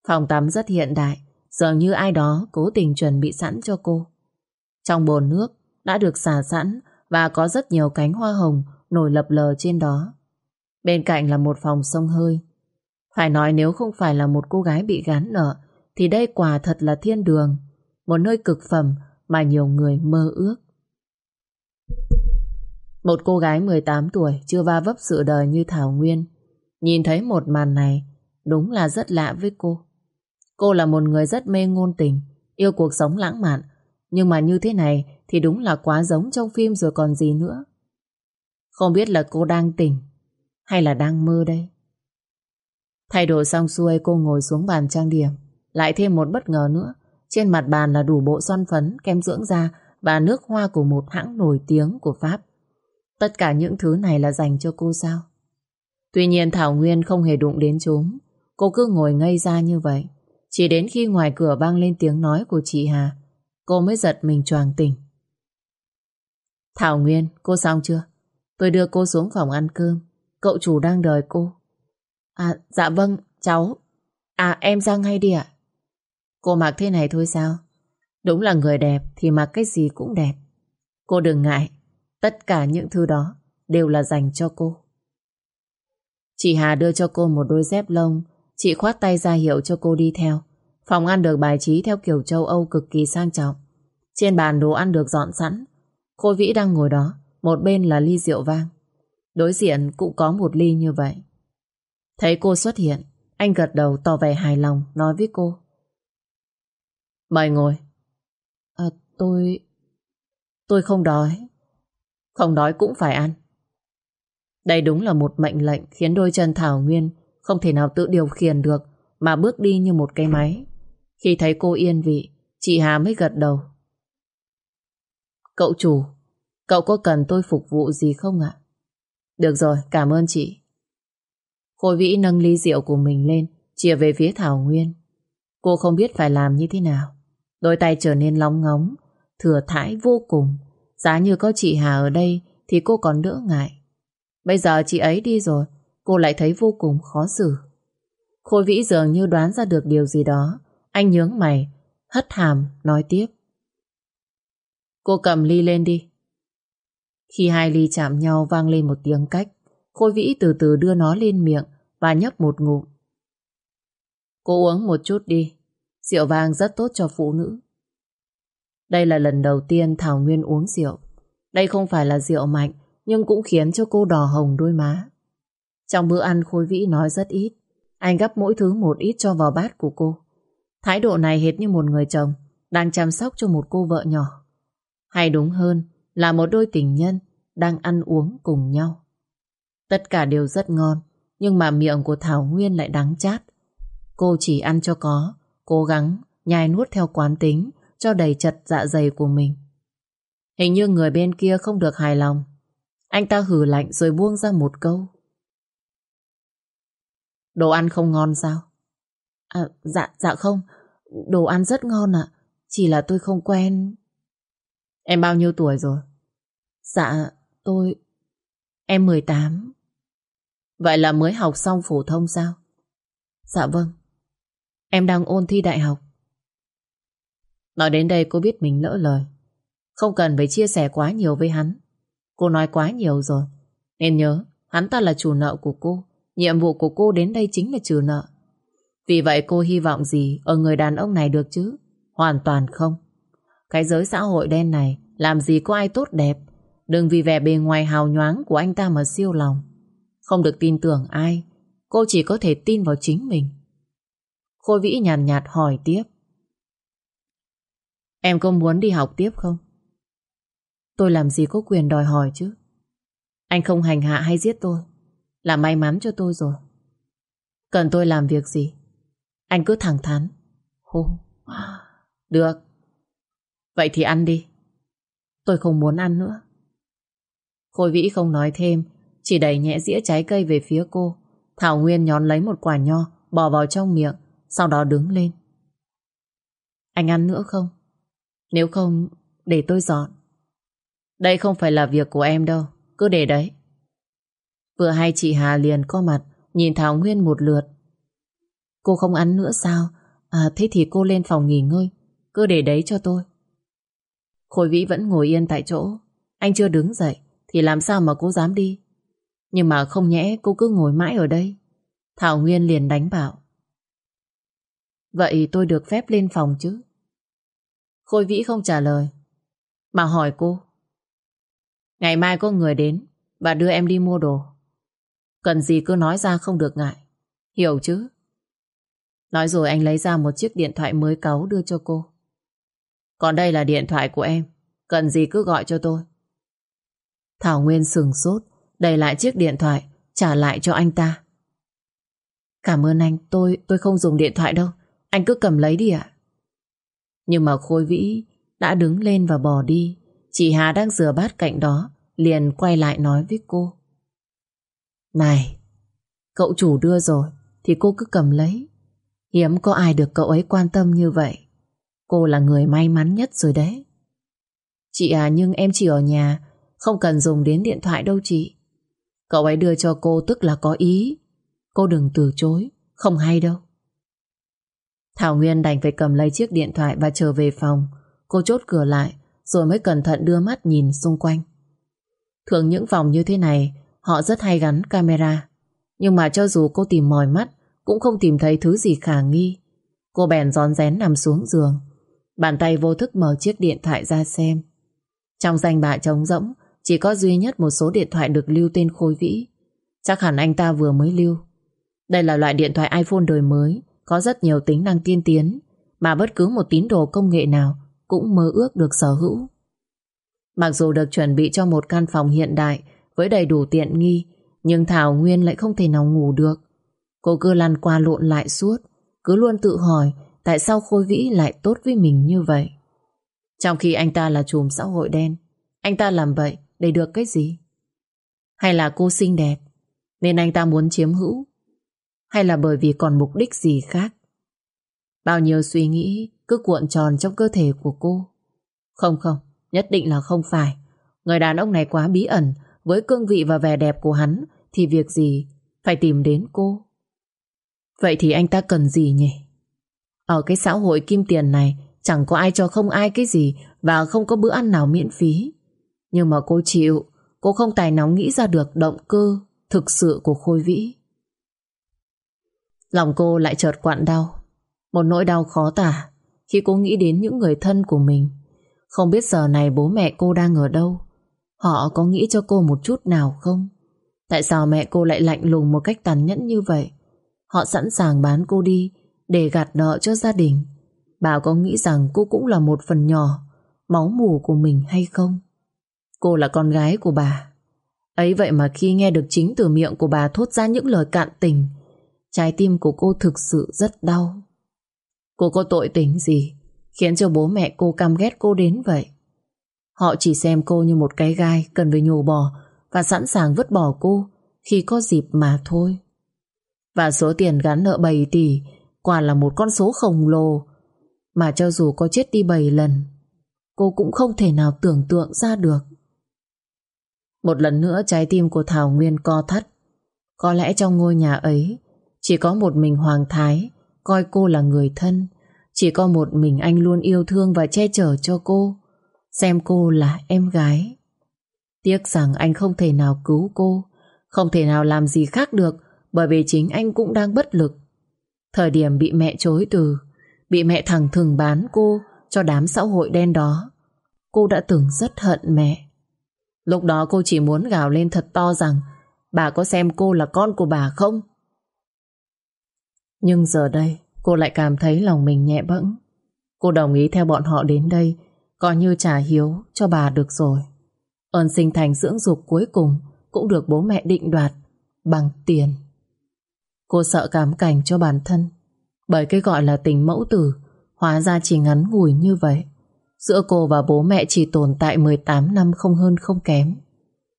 Phòng tắm rất hiện đại, dường như ai đó cố tình chuẩn bị sẵn cho cô. Trong bồn nước đã được xả sẵn và có rất nhiều cánh hoa hồng nổi lập lờ trên đó. Bên cạnh là một phòng sông hơi. Phải nói nếu không phải là một cô gái bị gán nợ thì đây quả thật là thiên đường, một nơi cực phẩm mà nhiều người mơ ước. Một cô gái 18 tuổi chưa va vấp sự đời như Thảo Nguyên nhìn thấy một màn này đúng là rất lạ với cô. Cô là một người rất mê ngôn tình, yêu cuộc sống lãng mạn nhưng mà như thế này thì đúng là quá giống trong phim rồi còn gì nữa. Không biết là cô đang tỉnh hay là đang mơ đây. Thay đổi xong xuôi cô ngồi xuống bàn trang điểm. Lại thêm một bất ngờ nữa. Trên mặt bàn là đủ bộ son phấn, kem dưỡng da và nước hoa của một hãng nổi tiếng của Pháp. Tất cả những thứ này là dành cho cô sao? Tuy nhiên Thảo Nguyên không hề đụng đến chúng. Cô cứ ngồi ngây ra như vậy. Chỉ đến khi ngoài cửa vang lên tiếng nói của chị Hà, cô mới giật mình choàng tỉnh. Thảo Nguyên, cô xong chưa? Tôi đưa cô xuống phòng ăn cơm. Cậu chủ đang đợi cô. À, dạ vâng, cháu. À, em ra ngay đi ạ. Cô mặc thế này thôi sao? Đúng là người đẹp thì mặc cái gì cũng đẹp. Cô đừng ngại, tất cả những thứ đó đều là dành cho cô. Chị Hà đưa cho cô một đôi dép lông, chị khoát tay ra hiệu cho cô đi theo. Phòng ăn được bài trí theo kiểu châu Âu cực kỳ sang trọng. Trên bàn đồ ăn được dọn sẵn. Khôi Vĩ đang ngồi đó, một bên là ly rượu vang. Đối diện cũng có một ly như vậy. Thấy cô xuất hiện, anh gật đầu tỏ vẻ hài lòng, nói với cô. Mời ngồi. À, tôi... Tôi không đói. Không đói cũng phải ăn. Đây đúng là một mệnh lệnh khiến đôi chân Thảo Nguyên không thể nào tự điều khiển được mà bước đi như một cái máy. Khi thấy cô yên vị, chị Hà mới gật đầu. Cậu chủ, cậu có cần tôi phục vụ gì không ạ? Được rồi, cảm ơn chị. Khôi Vĩ nâng ly rượu của mình lên, chia về phía Thảo Nguyên. Cô không biết phải làm như thế nào. Đôi tay trở nên lóng ngóng, thừa thãi vô cùng. Giá như có chị Hà ở đây thì cô còn đỡ ngại. Bây giờ chị ấy đi rồi, cô lại thấy vô cùng khó xử. Khôi Vĩ dường như đoán ra được điều gì đó. Anh nhướng mày, hất hàm, nói tiếp. Cô cầm ly lên đi. Khi hai ly chạm nhau vang lên một tiếng cách, Khôi Vĩ từ từ đưa nó lên miệng và nhấp một ngụm. Cô uống một chút đi. Rượu vang rất tốt cho phụ nữ. Đây là lần đầu tiên Thảo Nguyên uống rượu. Đây không phải là rượu mạnh, nhưng cũng khiến cho cô đỏ hồng đôi má. Trong bữa ăn Khôi Vĩ nói rất ít. Anh gấp mỗi thứ một ít cho vào bát của cô. Thái độ này hệt như một người chồng đang chăm sóc cho một cô vợ nhỏ. Hay đúng hơn là một đôi tình nhân đang ăn uống cùng nhau. Tất cả đều rất ngon, nhưng mà miệng của Thảo Nguyên lại đắng chát. Cô chỉ ăn cho có, cố gắng nhai nuốt theo quán tính cho đầy chật dạ dày của mình. Hình như người bên kia không được hài lòng. Anh ta hử lạnh rồi buông ra một câu. Đồ ăn không ngon sao? À, dạ, dạ không. Đồ ăn rất ngon ạ. Chỉ là tôi không quen. Em bao nhiêu tuổi rồi? Dạ, tôi... Em 18. Vậy là mới học xong phổ thông sao? Dạ vâng. Em đang ôn thi đại học. Nói đến đây cô biết mình lỡ lời. Không cần phải chia sẻ quá nhiều với hắn. Cô nói quá nhiều rồi. Nên nhớ, hắn ta là chủ nợ của cô. Nhiệm vụ của cô đến đây chính là trừ nợ. Vì vậy cô hy vọng gì ở người đàn ông này được chứ? Hoàn toàn không. Cái giới xã hội đen này làm gì có ai tốt đẹp. Đừng vì vẻ bề ngoài hào nhoáng của anh ta mà siêu lòng. Không được tin tưởng ai. Cô chỉ có thể tin vào chính mình. Khôi Vĩ nhàn nhạt, nhạt hỏi tiếp. Em có muốn đi học tiếp không? Tôi làm gì có quyền đòi hỏi chứ? Anh không hành hạ hay giết tôi. Là may mắn cho tôi rồi. Cần tôi làm việc gì? Anh cứ thẳng thắn. Hô. Được. Vậy thì ăn đi. Tôi không muốn ăn nữa. Khôi Vĩ không nói thêm, chỉ đẩy nhẹ dĩa trái cây về phía cô. Thảo Nguyên nhón lấy một quả nho, bỏ vào trong miệng, sau đó đứng lên. Anh ăn nữa không? Nếu không, để tôi dọn. Đây không phải là việc của em đâu, cứ để đấy. Vừa hay chị Hà liền có mặt, nhìn Thảo Nguyên một lượt. Cô không ăn nữa sao? À thế thì cô lên phòng nghỉ ngơi, cứ để đấy cho tôi. Khôi Vĩ vẫn ngồi yên tại chỗ, anh chưa đứng dậy, thì làm sao mà cô dám đi? Nhưng mà không nhẽ cô cứ ngồi mãi ở đây. Thảo Nguyên liền đánh bảo. Vậy tôi được phép lên phòng chứ? Khôi Vĩ không trả lời, mà hỏi cô. Ngày mai có người đến và đưa em đi mua đồ. Cần gì cứ nói ra không được ngại. Hiểu chứ? Nói rồi anh lấy ra một chiếc điện thoại mới cáu đưa cho cô. Còn đây là điện thoại của em. Cần gì cứ gọi cho tôi. Thảo Nguyên sừng sốt, đẩy lại chiếc điện thoại, trả lại cho anh ta. Cảm ơn anh, tôi tôi không dùng điện thoại đâu. Anh cứ cầm lấy đi ạ. Nhưng mà Khôi Vĩ đã đứng lên và bỏ đi. Chị Hà đang rửa bát cạnh đó, liền quay lại nói với cô. Này, cậu chủ đưa rồi, thì cô cứ cầm lấy. Hiếm có ai được cậu ấy quan tâm như vậy. Cô là người may mắn nhất rồi đấy. Chị à nhưng em chỉ ở nhà, không cần dùng đến điện thoại đâu chị. Cậu ấy đưa cho cô tức là có ý. Cô đừng từ chối, không hay đâu. Thảo Nguyên đành phải cầm lấy chiếc điện thoại và trở về phòng. Cô chốt cửa lại, rồi mới cẩn thận đưa mắt nhìn xung quanh. Thường những phòng như thế này, họ rất hay gắn camera. Nhưng mà cho dù cô tìm mỏi mắt, cũng không tìm thấy thứ gì khả nghi. Cô bèn rón rén nằm xuống giường. Bàn tay vô thức mở chiếc điện thoại ra xem. Trong danh bạ trống rỗng, chỉ có duy nhất một số điện thoại được lưu tên Khôi Vĩ. Chắc hẳn anh ta vừa mới lưu. Đây là loại điện thoại iPhone đời mới, có rất nhiều tính năng tiên tiến, mà bất cứ một tín đồ công nghệ nào cũng mơ ước được sở hữu. Mặc dù được chuẩn bị cho một căn phòng hiện đại với đầy đủ tiện nghi, nhưng Thảo Nguyên lại không thể nào ngủ được. Cô cứ lăn qua lộn lại suốt, cứ luôn tự hỏi tại sao Khôi Vĩ lại tốt với mình như vậy. Trong khi anh ta là chùm xã hội đen, anh ta làm vậy để được cái gì? Hay là cô xinh đẹp, nên anh ta muốn chiếm hữu? Hay là bởi vì còn mục đích gì khác? Bao nhiêu suy nghĩ cứ cuộn tròn trong cơ thể của cô. Không không, nhất định là không phải. Người đàn ông này quá bí ẩn, với cương vị và vẻ đẹp của hắn, thì việc gì phải tìm đến cô. Vậy thì anh ta cần gì nhỉ? Ở cái xã hội kim tiền này, chẳng có ai cho không ai cái gì và không có bữa ăn nào miễn phí. Nhưng mà cô chịu, cô không tài nóng nghĩ ra được động cơ thực sự của Khôi Vĩ. Lòng cô lại chợt quặn đau. Một nỗi đau khó tả khi cô nghĩ đến những người thân của mình. Không biết giờ này bố mẹ cô đang ở đâu. Họ có nghĩ cho cô một chút nào không? Tại sao mẹ cô lại lạnh lùng một cách tàn nhẫn như vậy? Họ sẵn sàng bán cô đi để gạt nợ cho gia đình. Bà có nghĩ rằng cô cũng là một phần nhỏ máu mù của mình hay không? Cô là con gái của bà. Ấy vậy mà khi nghe được chính từ miệng của bà thốt ra những lời cạn tình, trái tim của cô thực sự rất đau. Cô có tội tình gì khiến cho bố mẹ cô căm ghét cô đến vậy? Họ chỉ xem cô như một cái gai cần phải nhổ bỏ và sẵn sàng vứt bỏ cô khi có dịp mà thôi. Và số tiền gắn nợ 7 tỷ quả là một con số khổng lồ mà cho dù có chết đi 7 lần, cô cũng không thể nào tưởng tượng ra được. Một lần nữa trái tim của Thảo Nguyên co thắt. Có lẽ trong ngôi nhà ấy chỉ có một mình Hoàng Thái coi cô là người thân. Chỉ có một mình anh luôn yêu thương và che chở cho cô. Xem cô là em gái. Tiếc rằng anh không thể nào cứu cô. Không thể nào làm gì khác được bởi vì chính anh cũng đang bất lực. Thời điểm bị mẹ chối từ, bị mẹ thẳng thừng bán cô cho đám xã hội đen đó. Cô đã từng rất hận mẹ. Lúc đó cô chỉ muốn gào lên thật to rằng bà có xem cô là con của bà không? Nhưng giờ đây, cô lại cảm thấy lòng mình nhẹ bẫng. Cô đồng ý theo bọn họ đến đây, coi như trả hiếu cho bà được rồi. Ơn sinh thành dưỡng dục cuối cùng cũng được bố mẹ định đoạt bằng tiền. Cô sợ cảm cảnh cho bản thân, bởi cái gọi là tình mẫu tử hóa ra chỉ ngắn ngủi như vậy. Giữa cô và bố mẹ chỉ tồn tại 18 năm không hơn không kém.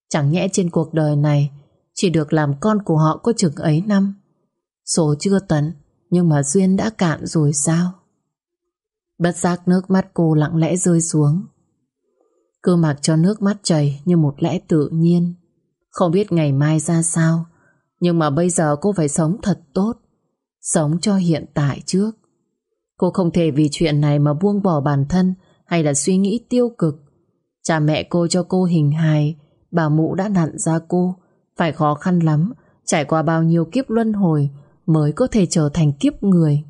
Chẳng nhẽ trên cuộc đời này chỉ được làm con của họ có chừng ấy năm. Số chưa tận nhưng mà duyên đã cạn rồi sao? Bất giác nước mắt cô lặng lẽ rơi xuống. Cứ mặc cho nước mắt chảy như một lẽ tự nhiên. Không biết ngày mai ra sao, nhưng mà bây giờ cô phải sống thật tốt. Sống cho hiện tại trước. Cô không thể vì chuyện này mà buông bỏ bản thân hay là suy nghĩ tiêu cực. Cha mẹ cô cho cô hình hài, bà mụ đã nặn ra cô, phải khó khăn lắm, trải qua bao nhiêu kiếp luân hồi mới có thể trở thành kiếp người.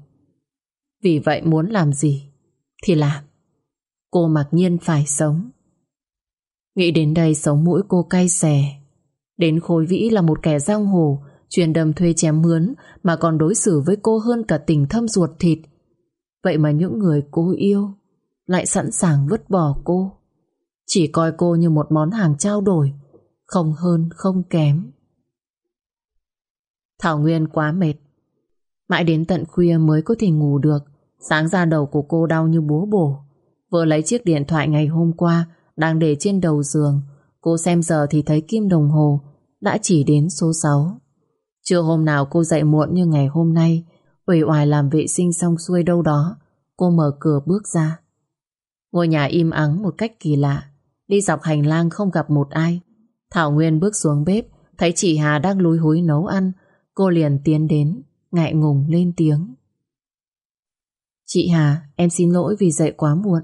Vì vậy muốn làm gì thì làm. Cô mặc nhiên phải sống. Nghĩ đến đây sống mũi cô cay xè. Đến khối Vĩ là một kẻ giang hồ, truyền đầm thuê chém mướn mà còn đối xử với cô hơn cả tình thâm ruột thịt. Vậy mà những người cô yêu lại sẵn sàng vứt bỏ cô. Chỉ coi cô như một món hàng trao đổi, không hơn không kém. Thảo Nguyên quá mệt. Mãi đến tận khuya mới có thể ngủ được. Sáng ra đầu của cô đau như búa bổ. Vừa lấy chiếc điện thoại ngày hôm qua đang để trên đầu giường. Cô xem giờ thì thấy kim đồng hồ đã chỉ đến số 6. Chưa hôm nào cô dậy muộn như ngày hôm nay, uể oài làm vệ sinh xong xuôi đâu đó, cô mở cửa bước ra. Ngôi nhà im ắng một cách kỳ lạ, đi dọc hành lang không gặp một ai. Thảo Nguyên bước xuống bếp, thấy chị Hà đang lúi húi nấu ăn, cô liền tiến đến, ngại ngùng lên tiếng. Chị Hà, em xin lỗi vì dậy quá muộn.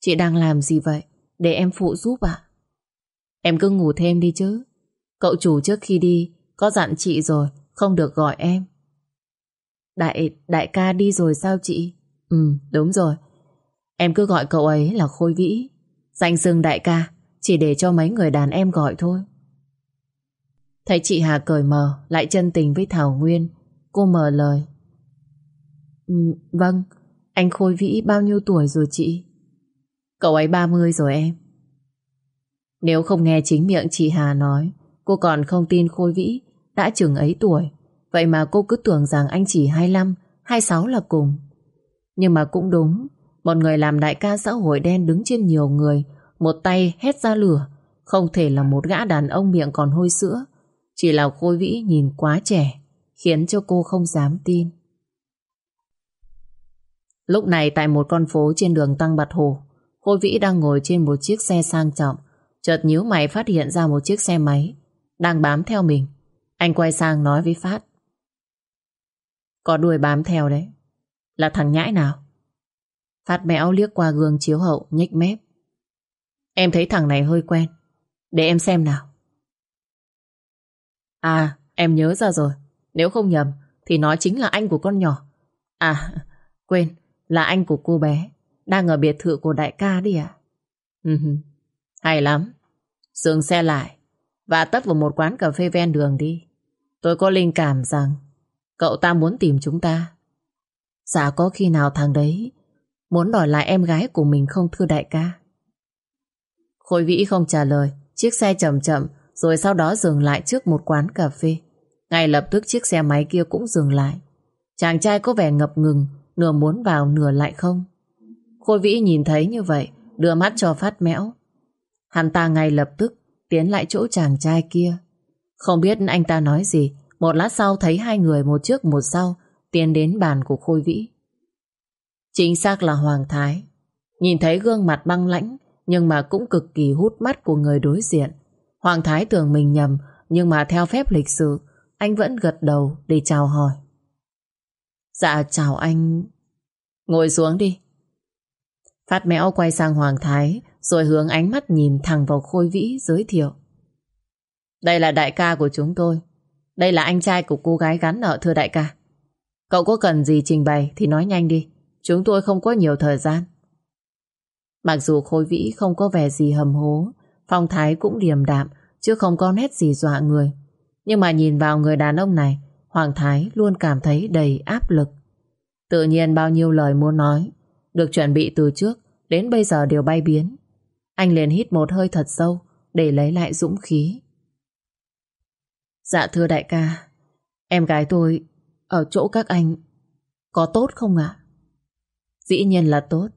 Chị đang làm gì vậy? Để em phụ giúp ạ. Em cứ ngủ thêm đi chứ. Cậu chủ trước khi đi có dặn chị rồi, không được gọi em. Đại, đại ca đi rồi sao chị? Ừ, đúng rồi. Em cứ gọi cậu ấy là Khôi Vĩ. Danh xưng đại ca, chỉ để cho mấy người đàn em gọi thôi. Thấy chị Hà cởi mờ, lại chân tình với Thảo Nguyên, cô mở lời. Ừ, vâng, anh Khôi Vĩ bao nhiêu tuổi rồi chị? Cậu ấy 30 rồi em. Nếu không nghe chính miệng chị Hà nói, cô còn không tin Khôi Vĩ đã chừng ấy tuổi. Vậy mà cô cứ tưởng rằng anh chỉ 25, 26 là cùng. Nhưng mà cũng đúng, một người làm đại ca xã hội đen đứng trên nhiều người, một tay hét ra lửa, không thể là một gã đàn ông miệng còn hôi sữa. Chỉ là Khôi Vĩ nhìn quá trẻ, khiến cho cô không dám tin. Lúc này tại một con phố trên đường Tăng Bạch Hồ, Khôi Vĩ đang ngồi trên một chiếc xe sang trọng, chợt nhíu mày phát hiện ra một chiếc xe máy đang bám theo mình. Anh quay sang nói với Phát. Có đuôi bám theo đấy. Là thằng nhãi nào? Phát mẽo liếc qua gương chiếu hậu, nhếch mép. Em thấy thằng này hơi quen. Để em xem nào. À, em nhớ ra rồi. Nếu không nhầm, thì nó chính là anh của con nhỏ. À, quên, là anh của cô bé. Đang ở biệt thự của đại ca đi à? Ừ, hay lắm. Dừng xe lại và tấp vào một quán cà phê ven đường đi. Tôi có linh cảm rằng cậu ta muốn tìm chúng ta. Dạ có khi nào thằng đấy muốn đòi lại em gái của mình không thưa đại ca? Khôi Vĩ không trả lời, chiếc xe chậm chậm rồi sau đó dừng lại trước một quán cà phê. Ngay lập tức chiếc xe máy kia cũng dừng lại. Chàng trai có vẻ ngập ngừng, nửa muốn vào nửa lại không. Khôi Vĩ nhìn thấy như vậy, đưa mắt cho phát mẽo. Hắn ta ngay lập tức tiến lại chỗ chàng trai kia. Không biết anh ta nói gì, một lát sau thấy hai người một trước một sau tiến đến bàn của Khôi Vĩ. Chính xác là Hoàng Thái. Nhìn thấy gương mặt băng lãnh nhưng mà cũng cực kỳ hút mắt của người đối diện. Hoàng Thái tưởng mình nhầm nhưng mà theo phép lịch sử anh vẫn gật đầu để chào hỏi. Dạ chào anh. Ngồi xuống đi. Phát méo quay sang Hoàng Thái rồi hướng ánh mắt nhìn thẳng vào Khôi Vĩ giới thiệu. Đây là đại ca của chúng tôi. Đây là anh trai của cô gái gắn nợ thưa đại ca. Cậu có cần gì trình bày thì nói nhanh đi. Chúng tôi không có nhiều thời gian. Mặc dù Khôi Vĩ không có vẻ gì hầm hố, phong thái cũng điềm đạm, chứ không có nét gì dọa người. Nhưng mà nhìn vào người đàn ông này, Hoàng Thái luôn cảm thấy đầy áp lực. Tự nhiên bao nhiêu lời muốn nói, được chuẩn bị từ trước, đến bây giờ đều bay biến. Anh liền hít một hơi thật sâu, để lấy lại dũng khí. Dạ thưa đại ca, em gái tôi ở chỗ các anh có tốt không ạ? Dĩ nhiên là tốt.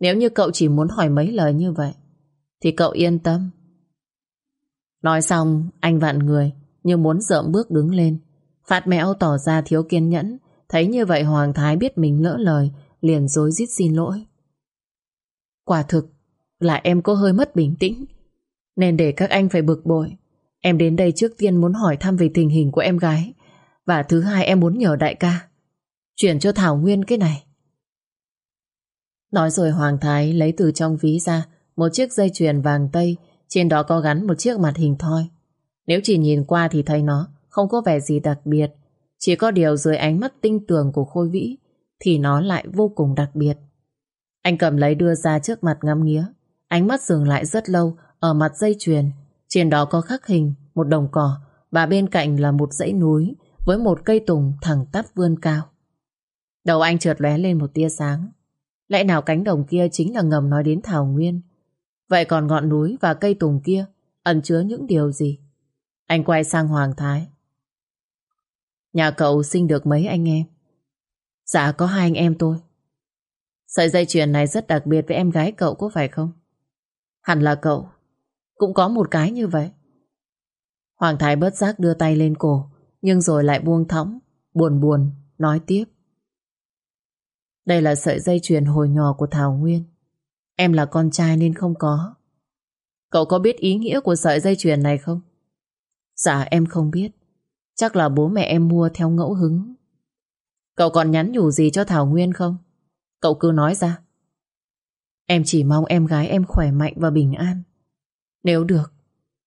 Nếu như cậu chỉ muốn hỏi mấy lời như vậy, thì cậu yên tâm. Nói xong, anh vặn người, như muốn dợm bước đứng lên. Phát mẹo tỏ ra thiếu kiên nhẫn, thấy như vậy Hoàng Thái biết mình lỡ lời, liền dối rít xin lỗi. Quả thực là em có hơi mất bình tĩnh, nên để các anh phải bực bội. Em đến đây trước tiên muốn hỏi thăm về tình hình của em gái, và thứ hai em muốn nhờ đại ca, chuyển cho Thảo Nguyên cái này. Nói rồi Hoàng Thái lấy từ trong ví ra một chiếc dây chuyền vàng tây, trên đó có gắn một chiếc mặt hình thoi. Nếu chỉ nhìn qua thì thấy nó không có vẻ gì đặc biệt, chỉ có điều dưới ánh mắt tinh tường của Khôi Vĩ thì nó lại vô cùng đặc biệt. Anh cầm lấy đưa ra trước mặt ngắm nghía, ánh mắt dừng lại rất lâu ở mặt dây chuyền, trên đó có khắc hình một đồng cỏ và bên cạnh là một dãy núi với một cây tùng thẳng tắp vươn cao. Đầu anh trượt lóe lên một tia sáng. Lẽ nào cánh đồng kia chính là ngầm nói đến Thảo Nguyên? Vậy còn ngọn núi và cây tùng kia ẩn chứa những điều gì? Anh quay sang Hoàng Thái. Nhà cậu sinh được mấy anh em? Dạ có hai anh em tôi. Sợi dây chuyền này rất đặc biệt với em gái cậu có phải không? Hẳn là cậu cũng có một cái như vậy. Hoàng Thái bớt giác đưa tay lên cổ, nhưng rồi lại buông thõng, buồn buồn, nói tiếp. Đây là sợi dây chuyền hồi nhỏ của Thảo Nguyên. Em là con trai nên không có. Cậu có biết ý nghĩa của sợi dây chuyền này không? Dạ em không biết. Chắc là bố mẹ em mua theo ngẫu hứng. Cậu còn nhắn nhủ gì cho Thảo Nguyên không? Cậu cứ nói ra. Em chỉ mong em gái em khỏe mạnh và bình an. Nếu được,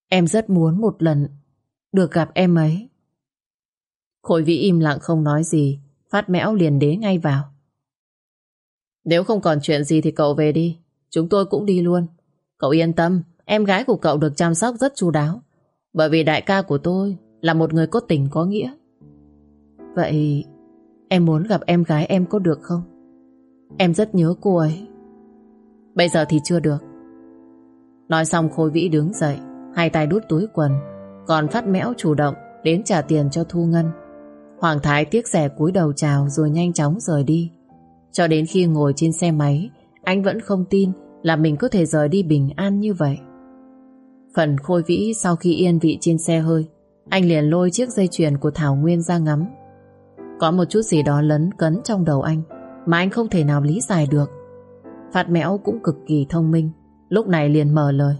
em rất muốn một lần được gặp em ấy. Khôi vĩ im lặng không nói gì, phát mẽo liền đế ngay vào. Nếu không còn chuyện gì thì cậu về đi, chúng tôi cũng đi luôn. Cậu yên tâm, em gái của cậu được chăm sóc rất chu đáo. Bởi vì đại ca của tôi là một người có tình có nghĩa. Vậy em muốn gặp em gái em có được không? Em rất nhớ cô ấy. Bây giờ thì chưa được. Nói xong Khôi Vĩ đứng dậy, hai tay đút túi quần, còn phát mẽo chủ động đến trả tiền cho Thu Ngân. Hoàng Thái tiếc rẻ cúi đầu chào rồi nhanh chóng rời đi. Cho đến khi ngồi trên xe máy, anh vẫn không tin là mình có thể rời đi bình an như vậy. Phần khôi vĩ sau khi yên vị trên xe hơi, anh liền lôi chiếc dây chuyền của Thảo Nguyên ra ngắm. Có một chút gì đó lấn cấn trong đầu anh mà anh không thể nào lý giải được. Phát mẽo cũng cực kỳ thông minh, lúc này liền mở lời.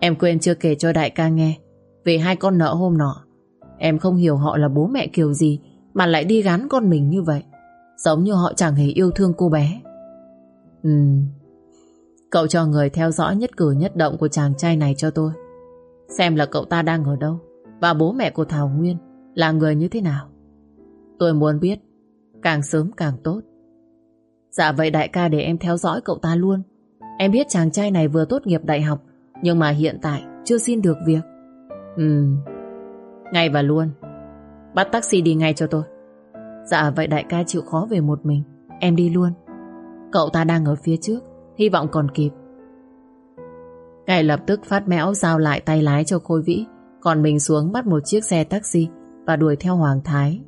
Em quên chưa kể cho đại ca nghe về hai con nợ hôm nọ. Em không hiểu họ là bố mẹ kiểu gì mà lại đi gắn con mình như vậy. Giống như họ chẳng hề yêu thương cô bé. Ừm, Cậu cho người theo dõi nhất cử nhất động của chàng trai này cho tôi. Xem là cậu ta đang ở đâu và bố mẹ của Thảo Nguyên là người như thế nào. Tôi muốn biết, càng sớm càng tốt. Dạ vậy đại ca để em theo dõi cậu ta luôn. Em biết chàng trai này vừa tốt nghiệp đại học nhưng mà hiện tại chưa xin được việc. Ừ, ngay và luôn. Bắt taxi đi ngay cho tôi. Dạ vậy đại ca chịu khó về một mình. Em đi luôn. Cậu ta đang ở phía trước. Hy vọng còn kịp. Ngay lập tức phát mẽo giao lại tay lái cho Khôi Vĩ, Còn mình xuống bắt một chiếc xe taxi Và đuổi theo Hoàng Thái.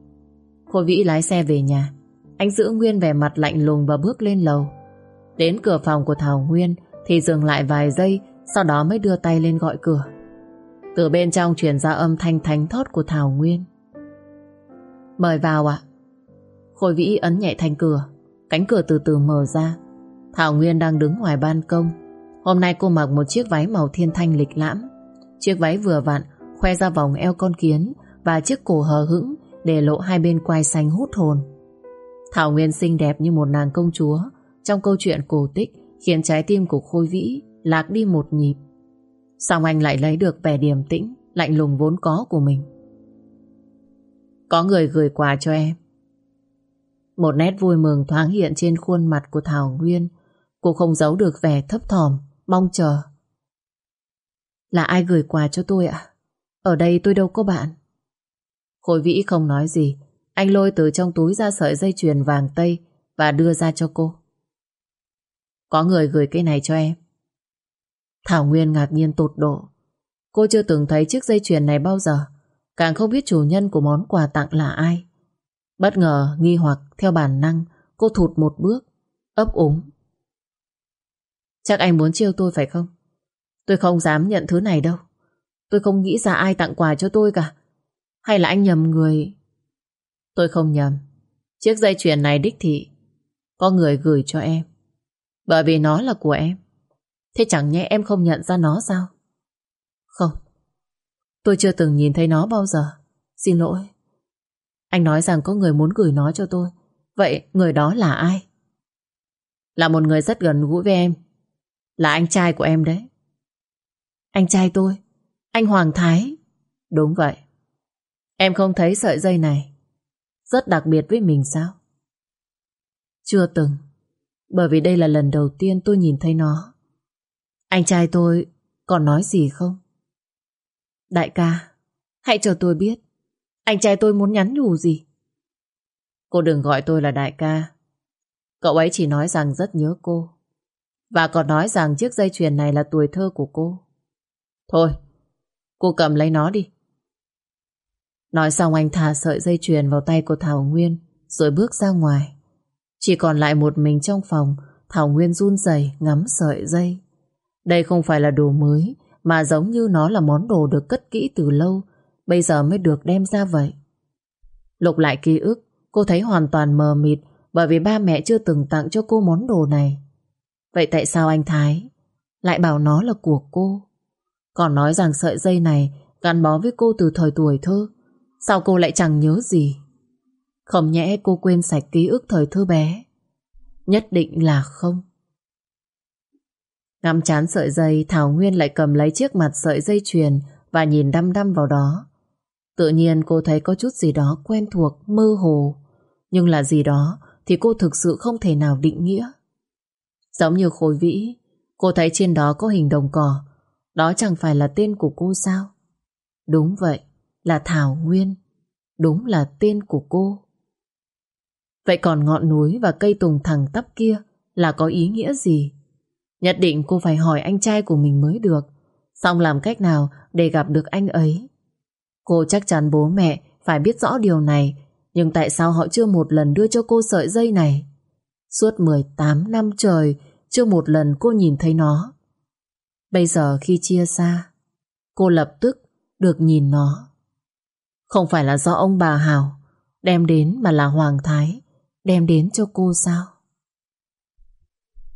Khôi Vĩ lái xe về nhà. Anh giữ Nguyên vẻ mặt lạnh lùng và bước lên lầu. Đến cửa phòng của Thảo Nguyên Thì dừng lại vài giây, Sau đó mới đưa tay lên gọi cửa. Từ bên trong truyền ra âm thanh thánh thót của Thảo Nguyên. Mời vào ạ. Khôi Vĩ ấn nhẹ thành cửa. Cánh cửa từ từ mở ra. Thảo Nguyên đang đứng ngoài ban công. Hôm nay cô mặc một chiếc váy màu thiên thanh lịch lãm. Chiếc váy vừa vặn, khoe ra vòng eo con kiến và chiếc cổ hờ hững để lộ hai bên quai xanh hút hồn. Thảo Nguyên xinh đẹp như một nàng công chúa trong câu chuyện cổ tích khiến trái tim của Khôi Vĩ lạc đi một nhịp. Xong anh lại lấy được vẻ điềm tĩnh, lạnh lùng vốn có của mình. Có người gửi quà cho em. Một nét vui mừng thoáng hiện trên khuôn mặt của Thảo Nguyên. Cô không giấu được vẻ thấp thỏm, mong chờ. Là ai gửi quà cho tôi ạ? Ở đây tôi đâu có bạn. Khôi Vĩ không nói gì. Anh lôi từ trong túi ra sợi dây chuyền vàng tây và đưa ra cho cô. Có người gửi cái này cho em. Thảo Nguyên ngạc nhiên tột độ. Cô chưa từng thấy chiếc dây chuyền này bao giờ. Càng không biết chủ nhân của món quà tặng là ai. Bất ngờ, nghi hoặc, theo bản năng, cô thụt một bước, ấp úng. Chắc anh muốn chiêu tôi phải không? Tôi không dám nhận thứ này đâu. Tôi không nghĩ ra ai tặng quà cho tôi cả. Hay là anh nhầm người? Tôi không nhầm. Chiếc dây chuyền này đích thị có người gửi cho em. Bởi vì nó là của em. Thế chẳng nhẽ em không nhận ra nó sao? Không. Tôi chưa từng nhìn thấy nó bao giờ. Xin lỗi. Anh nói rằng có người muốn gửi nó cho tôi. Vậy người đó là ai? Là một người rất gần gũi với em. Là anh trai của em đấy. Anh trai tôi? Anh Hoàng Thái? Đúng vậy. Em không thấy sợi dây này rất đặc biệt với mình sao? Chưa từng. Bởi vì đây là lần đầu tiên tôi nhìn thấy nó. Anh trai tôi còn nói gì không? Đại ca, hãy cho tôi biết. Anh trai tôi muốn nhắn nhủ gì? Cô đừng gọi tôi là đại ca. Cậu ấy chỉ nói rằng rất nhớ cô. Và còn nói rằng chiếc dây chuyền này là tuổi thơ của cô. Thôi, cô cầm lấy nó đi. Nói xong anh thả sợi dây chuyền vào tay của Thảo Nguyên rồi bước ra ngoài. Chỉ còn lại một mình trong phòng Thảo Nguyên run rẩy ngắm sợi dây. Đây không phải là đồ mới mà giống như nó là món đồ được cất kỹ từ lâu bây giờ mới được đem ra vậy. Lục lại ký ức cô thấy hoàn toàn mờ mịt bởi vì ba mẹ chưa từng tặng cho cô món đồ này. Vậy tại sao anh Thái lại bảo nó là của cô? Còn nói rằng sợi dây này gắn bó với cô từ thời tuổi thơ. Sao cô lại chẳng nhớ gì? Không nhẽ cô quên sạch ký ức thời thơ bé. Nhất định là không. Ngắm chán sợi dây, Thảo Nguyên lại cầm lấy chiếc mặt sợi dây chuyền và nhìn đăm đăm vào đó. Tự nhiên cô thấy có chút gì đó quen thuộc, mơ hồ. Nhưng là gì đó thì cô thực sự không thể nào định nghĩa. Giống như khối vĩ, cô thấy trên đó có hình đồng cỏ. Đó chẳng phải là tên của cô sao? Đúng vậy, là Thảo Nguyên. Đúng là tên của cô. Vậy còn ngọn núi và cây tùng thẳng tắp kia là có ý nghĩa gì? Nhất định cô phải hỏi anh trai của mình mới được. Xong làm cách nào để gặp được anh ấy? Cô chắc chắn bố mẹ phải biết rõ điều này, nhưng tại sao họ chưa một lần đưa cho cô sợi dây này? Suốt 18 năm trời, chưa một lần cô nhìn thấy nó. Bây giờ khi chia xa, cô lập tức được nhìn nó. Không phải là do ông bà Hảo đem đến mà là Hoàng Thái đem đến cho cô sao?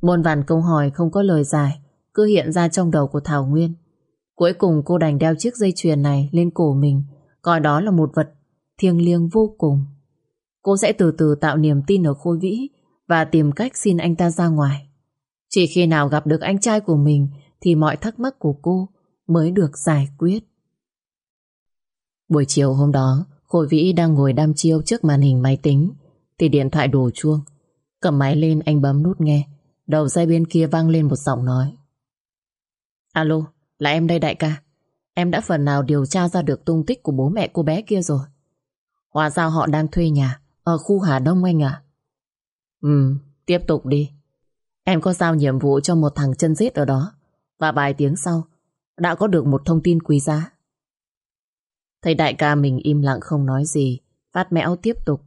Muôn vàn câu hỏi không có lời giải cứ hiện ra trong đầu của Thảo Nguyên. Cuối cùng cô đành đeo chiếc dây chuyền này lên cổ mình coi đó là một vật thiêng liêng vô cùng. Cô sẽ từ từ tạo niềm tin ở Khôi Vĩ và tìm cách xin anh ta ra ngoài. Chỉ khi nào gặp được anh trai của mình thì mọi thắc mắc của cô mới được giải quyết. Buổi chiều hôm đó, Khôi Vĩ đang ngồi đam chiêu trước màn hình máy tính thì điện thoại đổ chuông. Cầm máy lên anh bấm nút nghe. Đầu dây bên kia vang lên một giọng nói. Alo, là em đây đại ca. Em đã phần nào điều tra ra được tung tích của bố mẹ cô bé kia rồi. Hóa ra họ đang thuê nhà ở khu Hà Đông anh à? Ừ, tiếp tục đi. Em có giao nhiệm vụ cho một thằng chân rết ở đó và vài tiếng sau đã có được một thông tin quý giá. Thấy đại ca mình im lặng không nói gì Phát mẽo tiếp tục.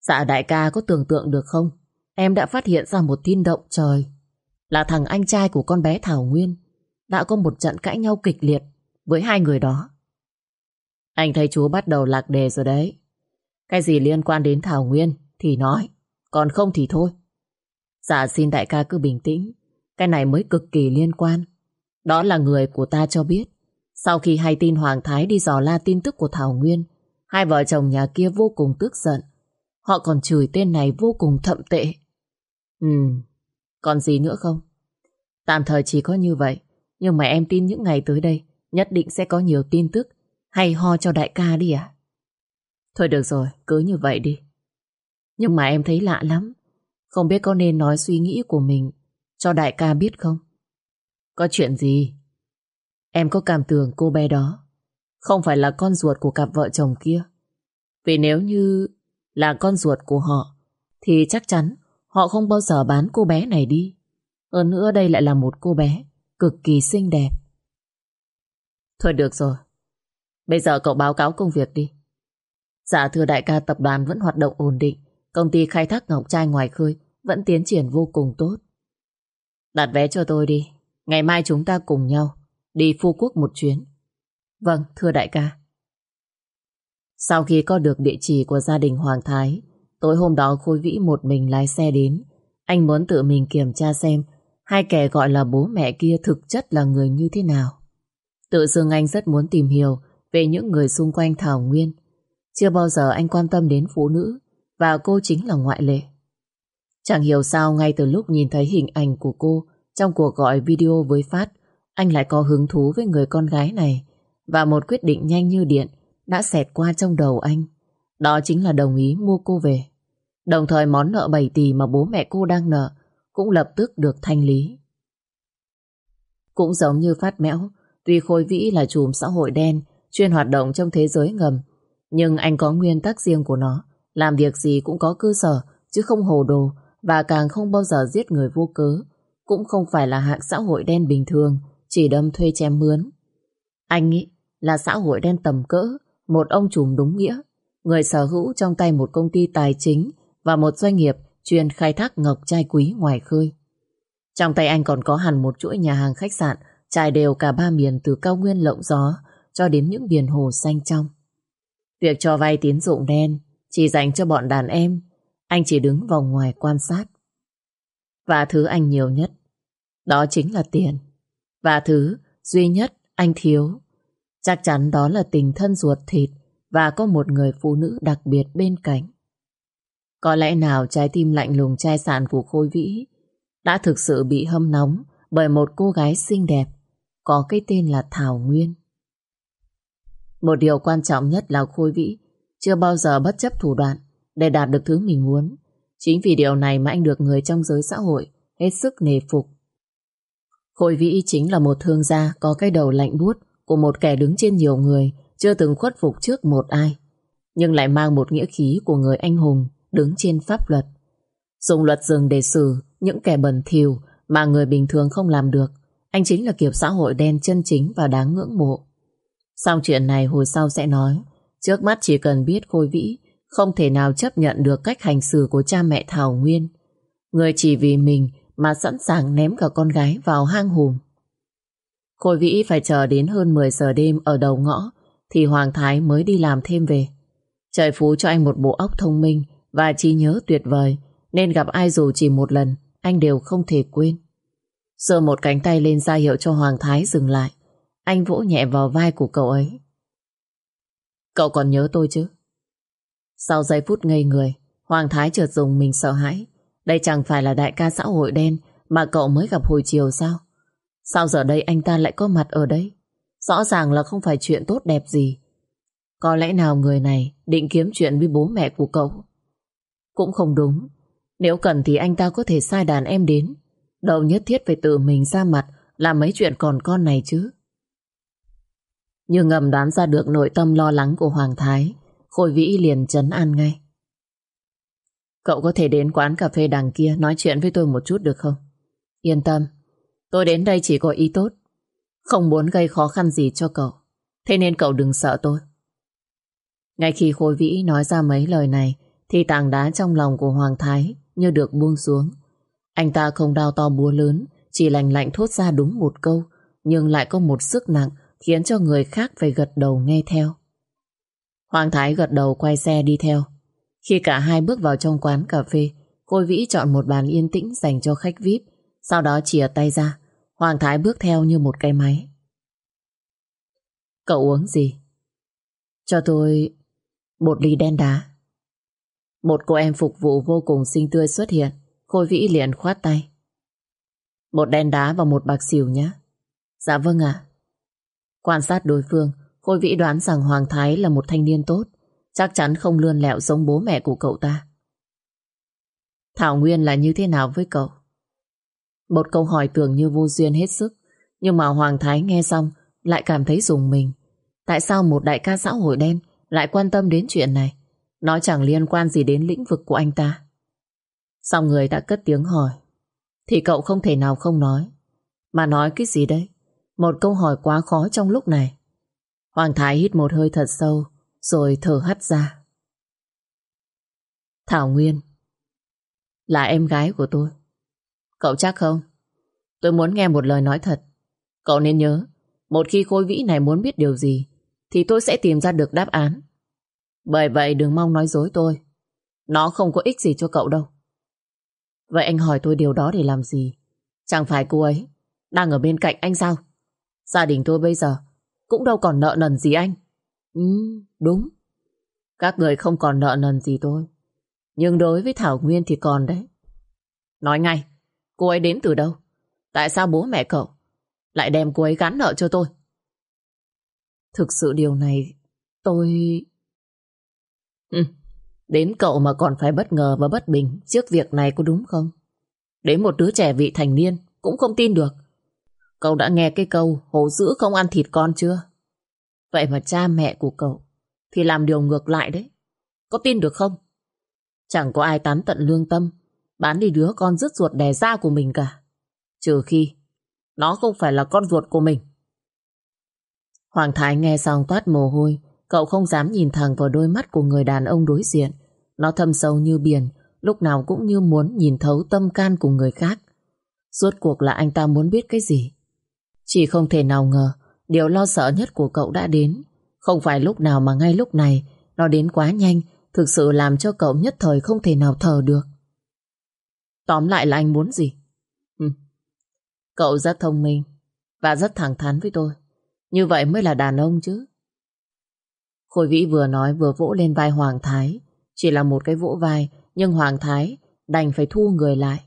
Dạ đại ca có tưởng tượng được không? Em đã phát hiện ra một tin động trời. Là thằng anh trai của con bé Thảo Nguyên Đã có một trận cãi nhau kịch liệt Với hai người đó. Anh thấy chú bắt đầu lạc đề rồi đấy. Cái gì liên quan đến Thảo Nguyên? Thì nói Còn không thì thôi Dạ xin đại ca cứ bình tĩnh Cái này mới cực kỳ liên quan Đó là người của ta cho biết sau khi hay tin Hoàng Thái đi dò la tin tức của Thảo Nguyên, hai vợ chồng nhà kia vô cùng tức giận. Họ còn chửi tên này vô cùng thậm tệ. Ừ, còn gì nữa không? Tạm thời chỉ có như vậy, nhưng mà em tin những ngày tới đây nhất định sẽ có nhiều tin tức hay ho cho đại ca đi à? Thôi được rồi, cứ như vậy đi. Nhưng mà em thấy lạ lắm. Không biết có nên nói suy nghĩ của mình cho đại ca biết không? Có chuyện gì? Em có cảm tưởng cô bé đó không phải là con ruột của cặp vợ chồng kia. Vì nếu như là con ruột của họ, thì chắc chắn họ không bao giờ bán cô bé này đi. Hơn nữa đây lại là một cô bé cực kỳ xinh đẹp. Thôi được rồi. Bây giờ cậu báo cáo công việc đi. Dạ thưa đại ca, tập đoàn vẫn hoạt động ổn định. Công ty khai thác ngọc trai ngoài khơi vẫn tiến triển vô cùng tốt. Đặt vé cho tôi đi. Ngày mai chúng ta cùng nhau đi Phú Quốc một chuyến. Vâng, thưa đại ca. Sau khi có được địa chỉ của gia đình Hoàng Thái, tối hôm đó Khôi Vĩ một mình lái xe đến. Anh muốn tự mình kiểm tra xem hai kẻ gọi là bố mẹ kia thực chất là người như thế nào. Tự dưng anh rất muốn tìm hiểu về những người xung quanh Thảo Nguyên. Chưa bao giờ anh quan tâm đến phụ nữ và cô chính là ngoại lệ. Chẳng hiểu sao ngay từ lúc nhìn thấy hình ảnh của cô trong cuộc gọi video với Phát, anh lại có hứng thú với người con gái này và một quyết định nhanh như điện đã xẹt qua trong đầu anh. Đó chính là đồng ý mua cô về. Đồng thời món nợ 7 tỷ mà bố mẹ cô đang nợ cũng lập tức được thanh lý. Cũng giống như Phát Mẽo, tuy Khôi Vĩ là chùm xã hội đen chuyên hoạt động trong thế giới ngầm, nhưng anh có nguyên tắc riêng của nó, làm việc gì cũng có cơ sở chứ không hồ đồ và càng không bao giờ giết người vô cớ, cũng không phải là hạng xã hội đen bình thường, chỉ đâm thuê chém mướn. Anh nghĩ là xã hội đen tầm cỡ, một ông trùm đúng nghĩa, người sở hữu trong tay một công ty tài chính và một doanh nghiệp chuyên khai thác ngọc trai quý ngoài khơi. Trong tay anh còn có hẳn một chuỗi nhà hàng khách sạn trải đều cả ba miền từ cao nguyên lộng gió cho đến những biển hồ xanh trong. Việc cho vay tín dụng đen chỉ dành cho bọn đàn em, anh chỉ đứng vòng ngoài quan sát. Và thứ anh nhiều nhất, đó chính là tiền. Và thứ duy nhất anh thiếu, chắc chắn đó là tình thân ruột thịt và có một người phụ nữ đặc biệt bên cạnh. Có lẽ nào trái tim lạnh lùng chai sạn của Khôi Vĩ đã thực sự bị hâm nóng bởi một cô gái xinh đẹp có cái tên là Thảo Nguyên. Một điều quan trọng nhất là Khôi Vĩ chưa bao giờ bất chấp thủ đoạn để đạt được thứ mình muốn. Chính vì điều này mà anh được người trong giới xã hội hết sức nề phục. Khôi Vĩ chính là một thương gia có cái đầu lạnh buốt của một kẻ đứng trên nhiều người chưa từng khuất phục trước một ai, nhưng lại mang một nghĩa khí của người anh hùng đứng trên pháp luật. Dùng luật rừng để xử những kẻ bẩn thỉu mà người bình thường không làm được. Anh chính là kiểu xã hội đen chân chính và đáng ngưỡng mộ. sau chuyện này hồi sau sẽ nói. Trước mắt chỉ cần biết Khôi Vĩ, không thể nào chấp nhận được cách hành xử của cha mẹ Thảo Nguyên. Người chỉ vì mình mà sẵn sàng ném cả con gái vào hang hùm. Khôi Vĩ phải chờ đến hơn 10 giờ đêm ở đầu ngõ, thì Hoàng Thái mới đi làm thêm về. Trời phú cho anh một bộ óc thông minh và trí nhớ tuyệt vời, nên gặp ai dù chỉ một lần, anh đều không thể quên. Giơ một cánh tay lên ra hiệu cho Hoàng Thái dừng lại. Anh vỗ nhẹ vào vai của cậu ấy. Cậu còn nhớ tôi chứ? Sau giây phút ngây người, Hoàng Thái chợt dùng mình sợ hãi. Đây chẳng phải là đại ca xã hội đen mà cậu mới gặp hồi chiều sao? Sao giờ đây anh ta lại có mặt ở đây? Rõ ràng là không phải chuyện tốt đẹp gì. Có lẽ nào người này định kiếm chuyện với bố mẹ của cậu? Cũng không đúng. Nếu cần thì anh ta có thể sai đàn em đến. Đâu nhất thiết phải tự mình ra mặt làm mấy chuyện còn con này chứ như ngầm đoán ra được nội tâm lo lắng của Hoàng Thái, Khôi Vĩ liền chấn an ngay. Cậu có thể đến quán cà phê đằng kia nói chuyện với tôi một chút được không? Yên tâm, tôi đến đây chỉ có ý tốt. Không muốn gây khó khăn gì cho cậu. Thế nên cậu đừng sợ tôi. Ngay khi Khôi Vĩ nói ra mấy lời này, thì tảng đá trong lòng của Hoàng Thái như được buông xuống. Anh ta không đau to búa lớn, chỉ lành lạnh thốt ra đúng một câu, nhưng lại có một sức nặng khiến cho người khác phải gật đầu nghe theo. Hoàng Thái gật đầu quay xe đi theo. Khi cả hai bước vào trong quán cà phê, Khôi Vĩ chọn một bàn yên tĩnh dành cho khách VIP, sau đó chìa tay ra. Hoàng Thái bước theo như một cây máy. Cậu uống gì? Cho tôi một ly đen đá. Một cô em phục vụ vô cùng xinh tươi xuất hiện. Khôi Vĩ liền khoát tay. Một đen đá và một bạc xỉu nhé. Dạ vâng ạ. Quan sát đối phương, Khôi Vĩ đoán rằng Hoàng Thái là một thanh niên tốt. chắc chắn không lươn lẹo giống bố mẹ của cậu ta. Thảo Nguyên là như thế nào với cậu? Một câu hỏi tưởng như vô duyên hết sức, nhưng mà Hoàng Thái nghe xong lại cảm thấy dùng mình. Tại sao một đại ca xã hội đen lại quan tâm đến chuyện này? Nó chẳng liên quan gì đến lĩnh vực của anh ta. Xong người đã cất tiếng hỏi. Thì cậu không thể nào không nói. Mà nói cái gì đấy? Một câu hỏi quá khó trong lúc này. Hoàng Thái hít một hơi thật sâu, rồi thở hắt ra. Thảo Nguyên là em gái của tôi. Cậu chắc không? Tôi muốn nghe một lời nói thật. Cậu nên nhớ, một khi khối vĩ này muốn biết điều gì, thì tôi sẽ tìm ra được đáp án. Bởi vậy đừng mong nói dối tôi. Nó không có ích gì cho cậu đâu. Vậy anh hỏi tôi điều đó để làm gì? Chẳng phải cô ấy đang ở bên cạnh anh sao? Gia đình tôi bây giờ cũng đâu còn nợ nần gì anh. Ừ, đúng. Các người không còn nợ nần gì tôi. Nhưng đối với Thảo Nguyên thì còn đấy. Nói ngay, cô ấy đến từ đâu? Tại sao bố mẹ cậu lại đem cô ấy gắn nợ cho tôi? Thực sự điều này tôi... Ừ, đến cậu mà còn phải bất ngờ và bất bình trước việc này có đúng không? Đến một đứa trẻ vị thành niên cũng không tin được. Cậu đã nghe cái câu hổ dữ không ăn thịt con chưa? Vậy mà cha mẹ của cậu thì làm điều ngược lại đấy. Có tin được không? Chẳng có ai tán tận lương tâm bán đi đứa con rứt ruột đẻ ra của mình cả. Trừ khi nó không phải là con ruột của mình. Hoàng Thái nghe xong toát mồ hôi, cậu không dám nhìn thẳng vào đôi mắt của người đàn ông đối diện. Nó thâm sâu như biển, lúc nào cũng như muốn nhìn thấu tâm can của người khác. Suốt cuộc là anh ta muốn biết cái gì? Chỉ không thể nào ngờ, điều lo sợ nhất của cậu đã đến. Không phải lúc nào mà ngay lúc này, nó đến quá nhanh, thực sự làm cho cậu nhất thời không thể nào thở được. Tóm lại là anh muốn gì? Ừ. Cậu rất thông minh và rất thẳng thắn với tôi. Như vậy mới là đàn ông chứ. Khôi Vĩ vừa nói vừa vỗ lên vai Hoàng Thái. Chỉ là một cái vỗ vai, nhưng Hoàng Thái đành phải thu người lại.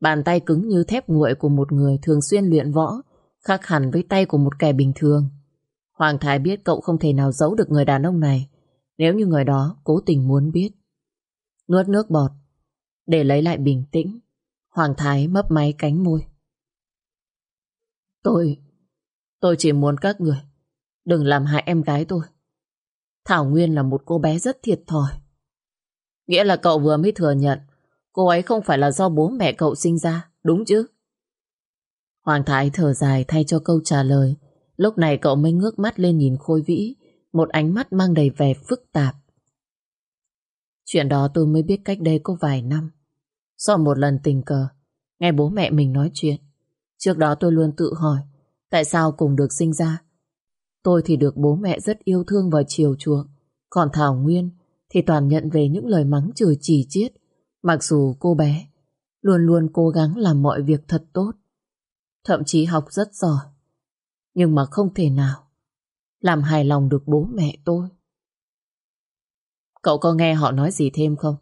Bàn tay cứng như thép nguội của một người thường xuyên luyện võ, khác hẳn với tay của một kẻ bình thường. Hoàng Thái biết cậu không thể nào giấu được người đàn ông này, nếu như người đó cố tình muốn biết. Nuốt nước bọt, để lấy lại bình tĩnh, Hoàng Thái mấp máy cánh môi. Tôi, tôi chỉ muốn các người đừng làm hại em gái tôi. Thảo Nguyên là một cô bé rất thiệt thòi. Nghĩa là cậu vừa mới thừa nhận cô ấy không phải là do bố mẹ cậu sinh ra, đúng chứ? Hoàng Thái thở dài thay cho câu trả lời. Lúc này cậu mới ngước mắt lên nhìn Khôi Vĩ, một ánh mắt mang đầy vẻ phức tạp. Chuyện đó tôi mới biết cách đây có vài năm. Do một lần tình cờ, nghe bố mẹ mình nói chuyện. Trước đó tôi luôn tự hỏi, tại sao cùng được sinh ra? Tôi thì được bố mẹ rất yêu thương và chiều chuộng, còn Thảo Nguyên thì toàn nhận về những lời mắng chửi chỉ chiết. Mặc dù cô bé luôn luôn cố gắng làm mọi việc thật tốt, thậm chí học rất giỏi, nhưng mà không thể nào làm hài lòng được bố mẹ tôi. Cậu có nghe họ nói gì thêm không?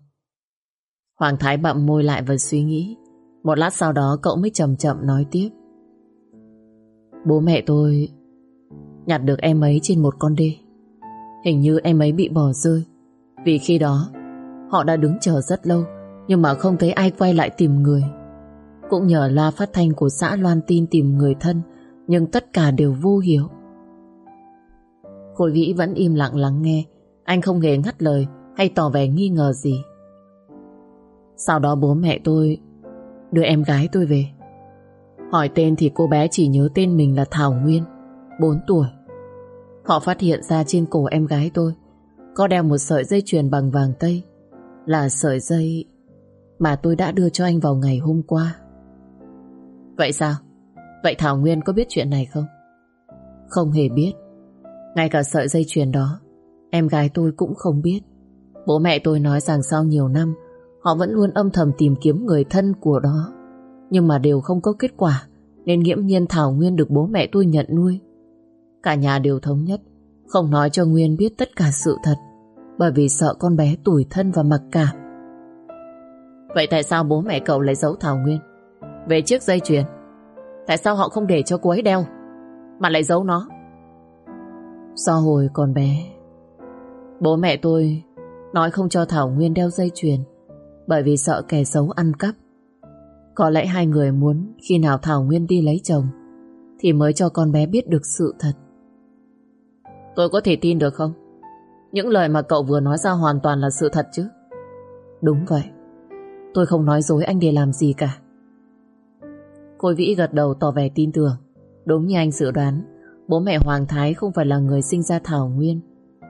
Hoàng Thái bậm môi lại và suy nghĩ. Một lát sau đó cậu mới chậm chậm nói tiếp. Bố mẹ tôi nhặt được em ấy trên một con đê. Hình như em ấy bị bỏ rơi. Vì khi đó họ đã đứng chờ rất lâu nhưng mà không thấy ai quay lại tìm người. Cũng nhờ loa phát thanh của xã loan tin tìm người thân nhưng tất cả đều vô hiệu. Khôi Vĩ vẫn im lặng lắng nghe anh không hề ngắt lời hay tỏ vẻ nghi ngờ gì. Sau đó bố mẹ tôi đưa em gái tôi về. Hỏi tên thì cô bé chỉ nhớ tên mình là Thảo Nguyên, 4 tuổi. Họ phát hiện ra trên cổ em gái tôi có đeo một sợi dây chuyền bằng vàng tây, là sợi dây mà tôi đã đưa cho anh vào ngày hôm qua. Vậy sao? Vậy Thảo Nguyên có biết chuyện này không? Không hề biết. Ngay cả sợi dây chuyền đó, em gái tôi cũng không biết. Bố mẹ tôi nói rằng sau nhiều năm Họ vẫn luôn âm thầm tìm kiếm người thân của đó Nhưng mà đều không có kết quả Nên nghiễm nhiên Thảo Nguyên được bố mẹ tôi nhận nuôi Cả nhà đều thống nhất Không nói cho Nguyên biết tất cả sự thật Bởi vì sợ con bé tủi thân và mặc cảm Vậy tại sao bố mẹ cậu lại giấu Thảo Nguyên về chiếc dây chuyền Tại sao họ không để cho cô ấy đeo Mà lại giấu nó Do hồi còn bé, Bố mẹ tôi nói không cho Thảo Nguyên đeo dây chuyền bởi vì sợ kẻ xấu ăn cắp. Có lẽ hai người muốn khi nào Thảo Nguyên đi lấy chồng thì mới cho con bé biết được sự thật. Tôi có thể tin được không? Những lời mà cậu vừa nói ra hoàn toàn là sự thật chứ? Đúng vậy. Tôi không nói dối anh để làm gì cả. Khôi Vĩ gật đầu tỏ vẻ tin tưởng. Đúng như anh dự đoán, bố mẹ Hoàng Thái không phải là người sinh ra Thảo Nguyên.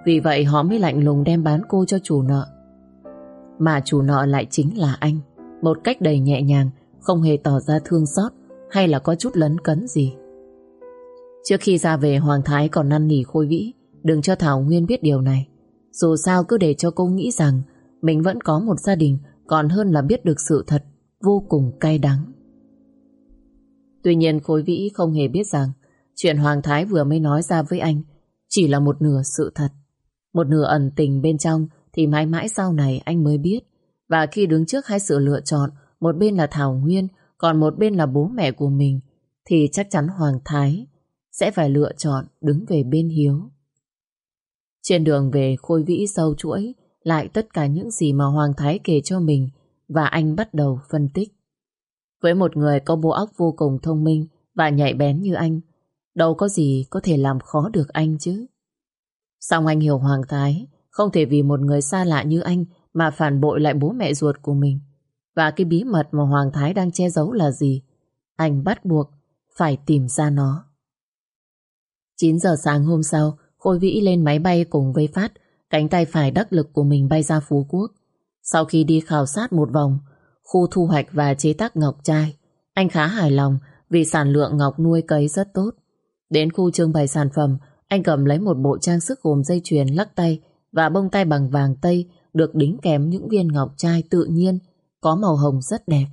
Vì vậy họ mới lạnh lùng đem bán cô cho chủ nợ. Mà chủ nợ lại chính là anh. Một cách đầy nhẹ nhàng, không hề tỏ ra thương xót hay là có chút lấn cấn gì. Trước khi ra về Hoàng Thái còn năn nỉ Khôi Vĩ đừng cho Thảo Nguyên biết điều này. Dù sao cứ để cho cô nghĩ rằng mình vẫn có một gia đình còn hơn là biết được sự thật vô cùng cay đắng. Tuy nhiên khối Vĩ không hề biết rằng chuyện Hoàng Thái vừa mới nói ra với anh chỉ là một nửa sự thật. Một nửa ẩn tình bên trong thì mãi mãi sau này anh mới biết. Và khi đứng trước hai sự lựa chọn, một bên là Thảo Nguyên, còn một bên là bố mẹ của mình, thì chắc chắn Hoàng Thái sẽ phải lựa chọn đứng về bên Hiếu. Trên đường về Khôi Vĩ sâu chuỗi lại tất cả những gì mà Hoàng Thái kể cho mình và anh bắt đầu phân tích. Với một người có bộ óc vô cùng thông minh và nhạy bén như anh, đâu có gì có thể làm khó được anh chứ. Xong anh hiểu Hoàng Thái không thể vì một người xa lạ như anh mà phản bội lại bố mẹ ruột của mình. Và cái bí mật mà Hoàng Thái đang che giấu là gì? Anh bắt buộc phải tìm ra nó. 9 giờ sáng hôm sau, Khôi Vĩ lên máy bay cùng với Phát, cánh tay phải đắc lực của mình bay ra Phú Quốc. Sau khi đi khảo sát một vòng, khu thu hoạch và chế tác ngọc trai, anh khá hài lòng vì sản lượng ngọc nuôi cấy rất tốt. Đến khu trưng bày sản phẩm, anh cầm lấy một bộ trang sức gồm dây chuyền lắc tay và bông tay bằng vàng tây được đính kèm những viên ngọc trai tự nhiên có màu hồng rất đẹp.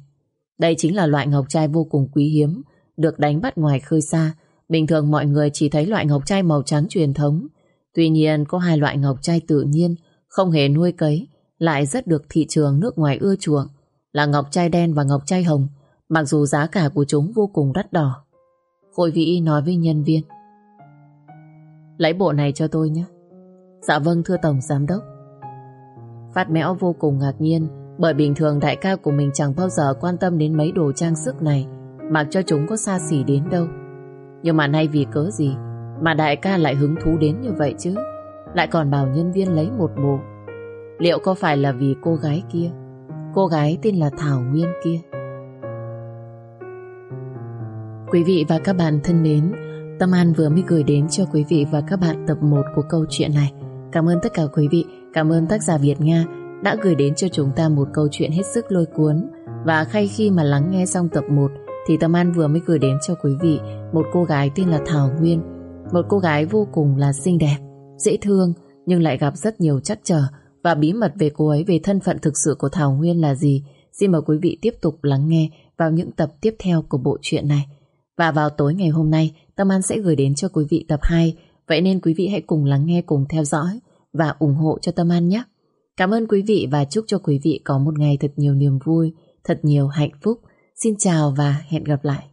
Đây chính là loại ngọc trai vô cùng quý hiếm, được đánh bắt ngoài khơi xa. Bình thường mọi người chỉ thấy loại ngọc trai màu trắng truyền thống. Tuy nhiên có hai loại ngọc trai tự nhiên, không hề nuôi cấy, lại rất được thị trường nước ngoài ưa chuộng, là ngọc trai đen và ngọc trai hồng, mặc dù giá cả của chúng vô cùng đắt đỏ. Khôi Vĩ nói với nhân viên. Lấy bộ này cho tôi nhé. Dạ vâng thưa Tổng Giám Đốc. Phát mẽo vô cùng ngạc nhiên bởi bình thường đại ca của mình chẳng bao giờ quan tâm đến mấy đồ trang sức này mặc cho chúng có xa xỉ đến đâu. Nhưng mà nay vì cớ gì mà đại ca lại hứng thú đến như vậy chứ? Lại còn bảo nhân viên lấy một bộ. Liệu có phải là vì cô gái kia? Cô gái tên là Thảo Nguyên kia. Quý vị và các bạn thân mến, Tâm An vừa mới gửi đến cho quý vị và các bạn tập 1 của câu chuyện này. Cảm ơn tất cả quý vị, cảm ơn tác giả Việt Nga đã gửi đến cho chúng ta một câu chuyện hết sức lôi cuốn. Và khay khi mà lắng nghe xong tập 1 thì Tâm An vừa mới gửi đến cho quý vị một cô gái tên là Thảo Nguyên. Một cô gái vô cùng là xinh đẹp, dễ thương nhưng lại gặp rất nhiều trắc trở và bí mật về cô ấy về thân phận thực sự của Thảo Nguyên là gì. Xin mời quý vị tiếp tục lắng nghe vào những tập tiếp theo của bộ truyện này. Và vào tối ngày hôm nay, Tâm An sẽ gửi đến cho quý vị tập 2. Vậy nên quý vị hãy cùng lắng nghe, cùng theo dõi và ủng hộ cho Tâm An nhé. Cảm ơn quý vị và chúc cho quý vị có một ngày thật nhiều niềm vui, thật nhiều hạnh phúc. Xin chào và hẹn gặp lại.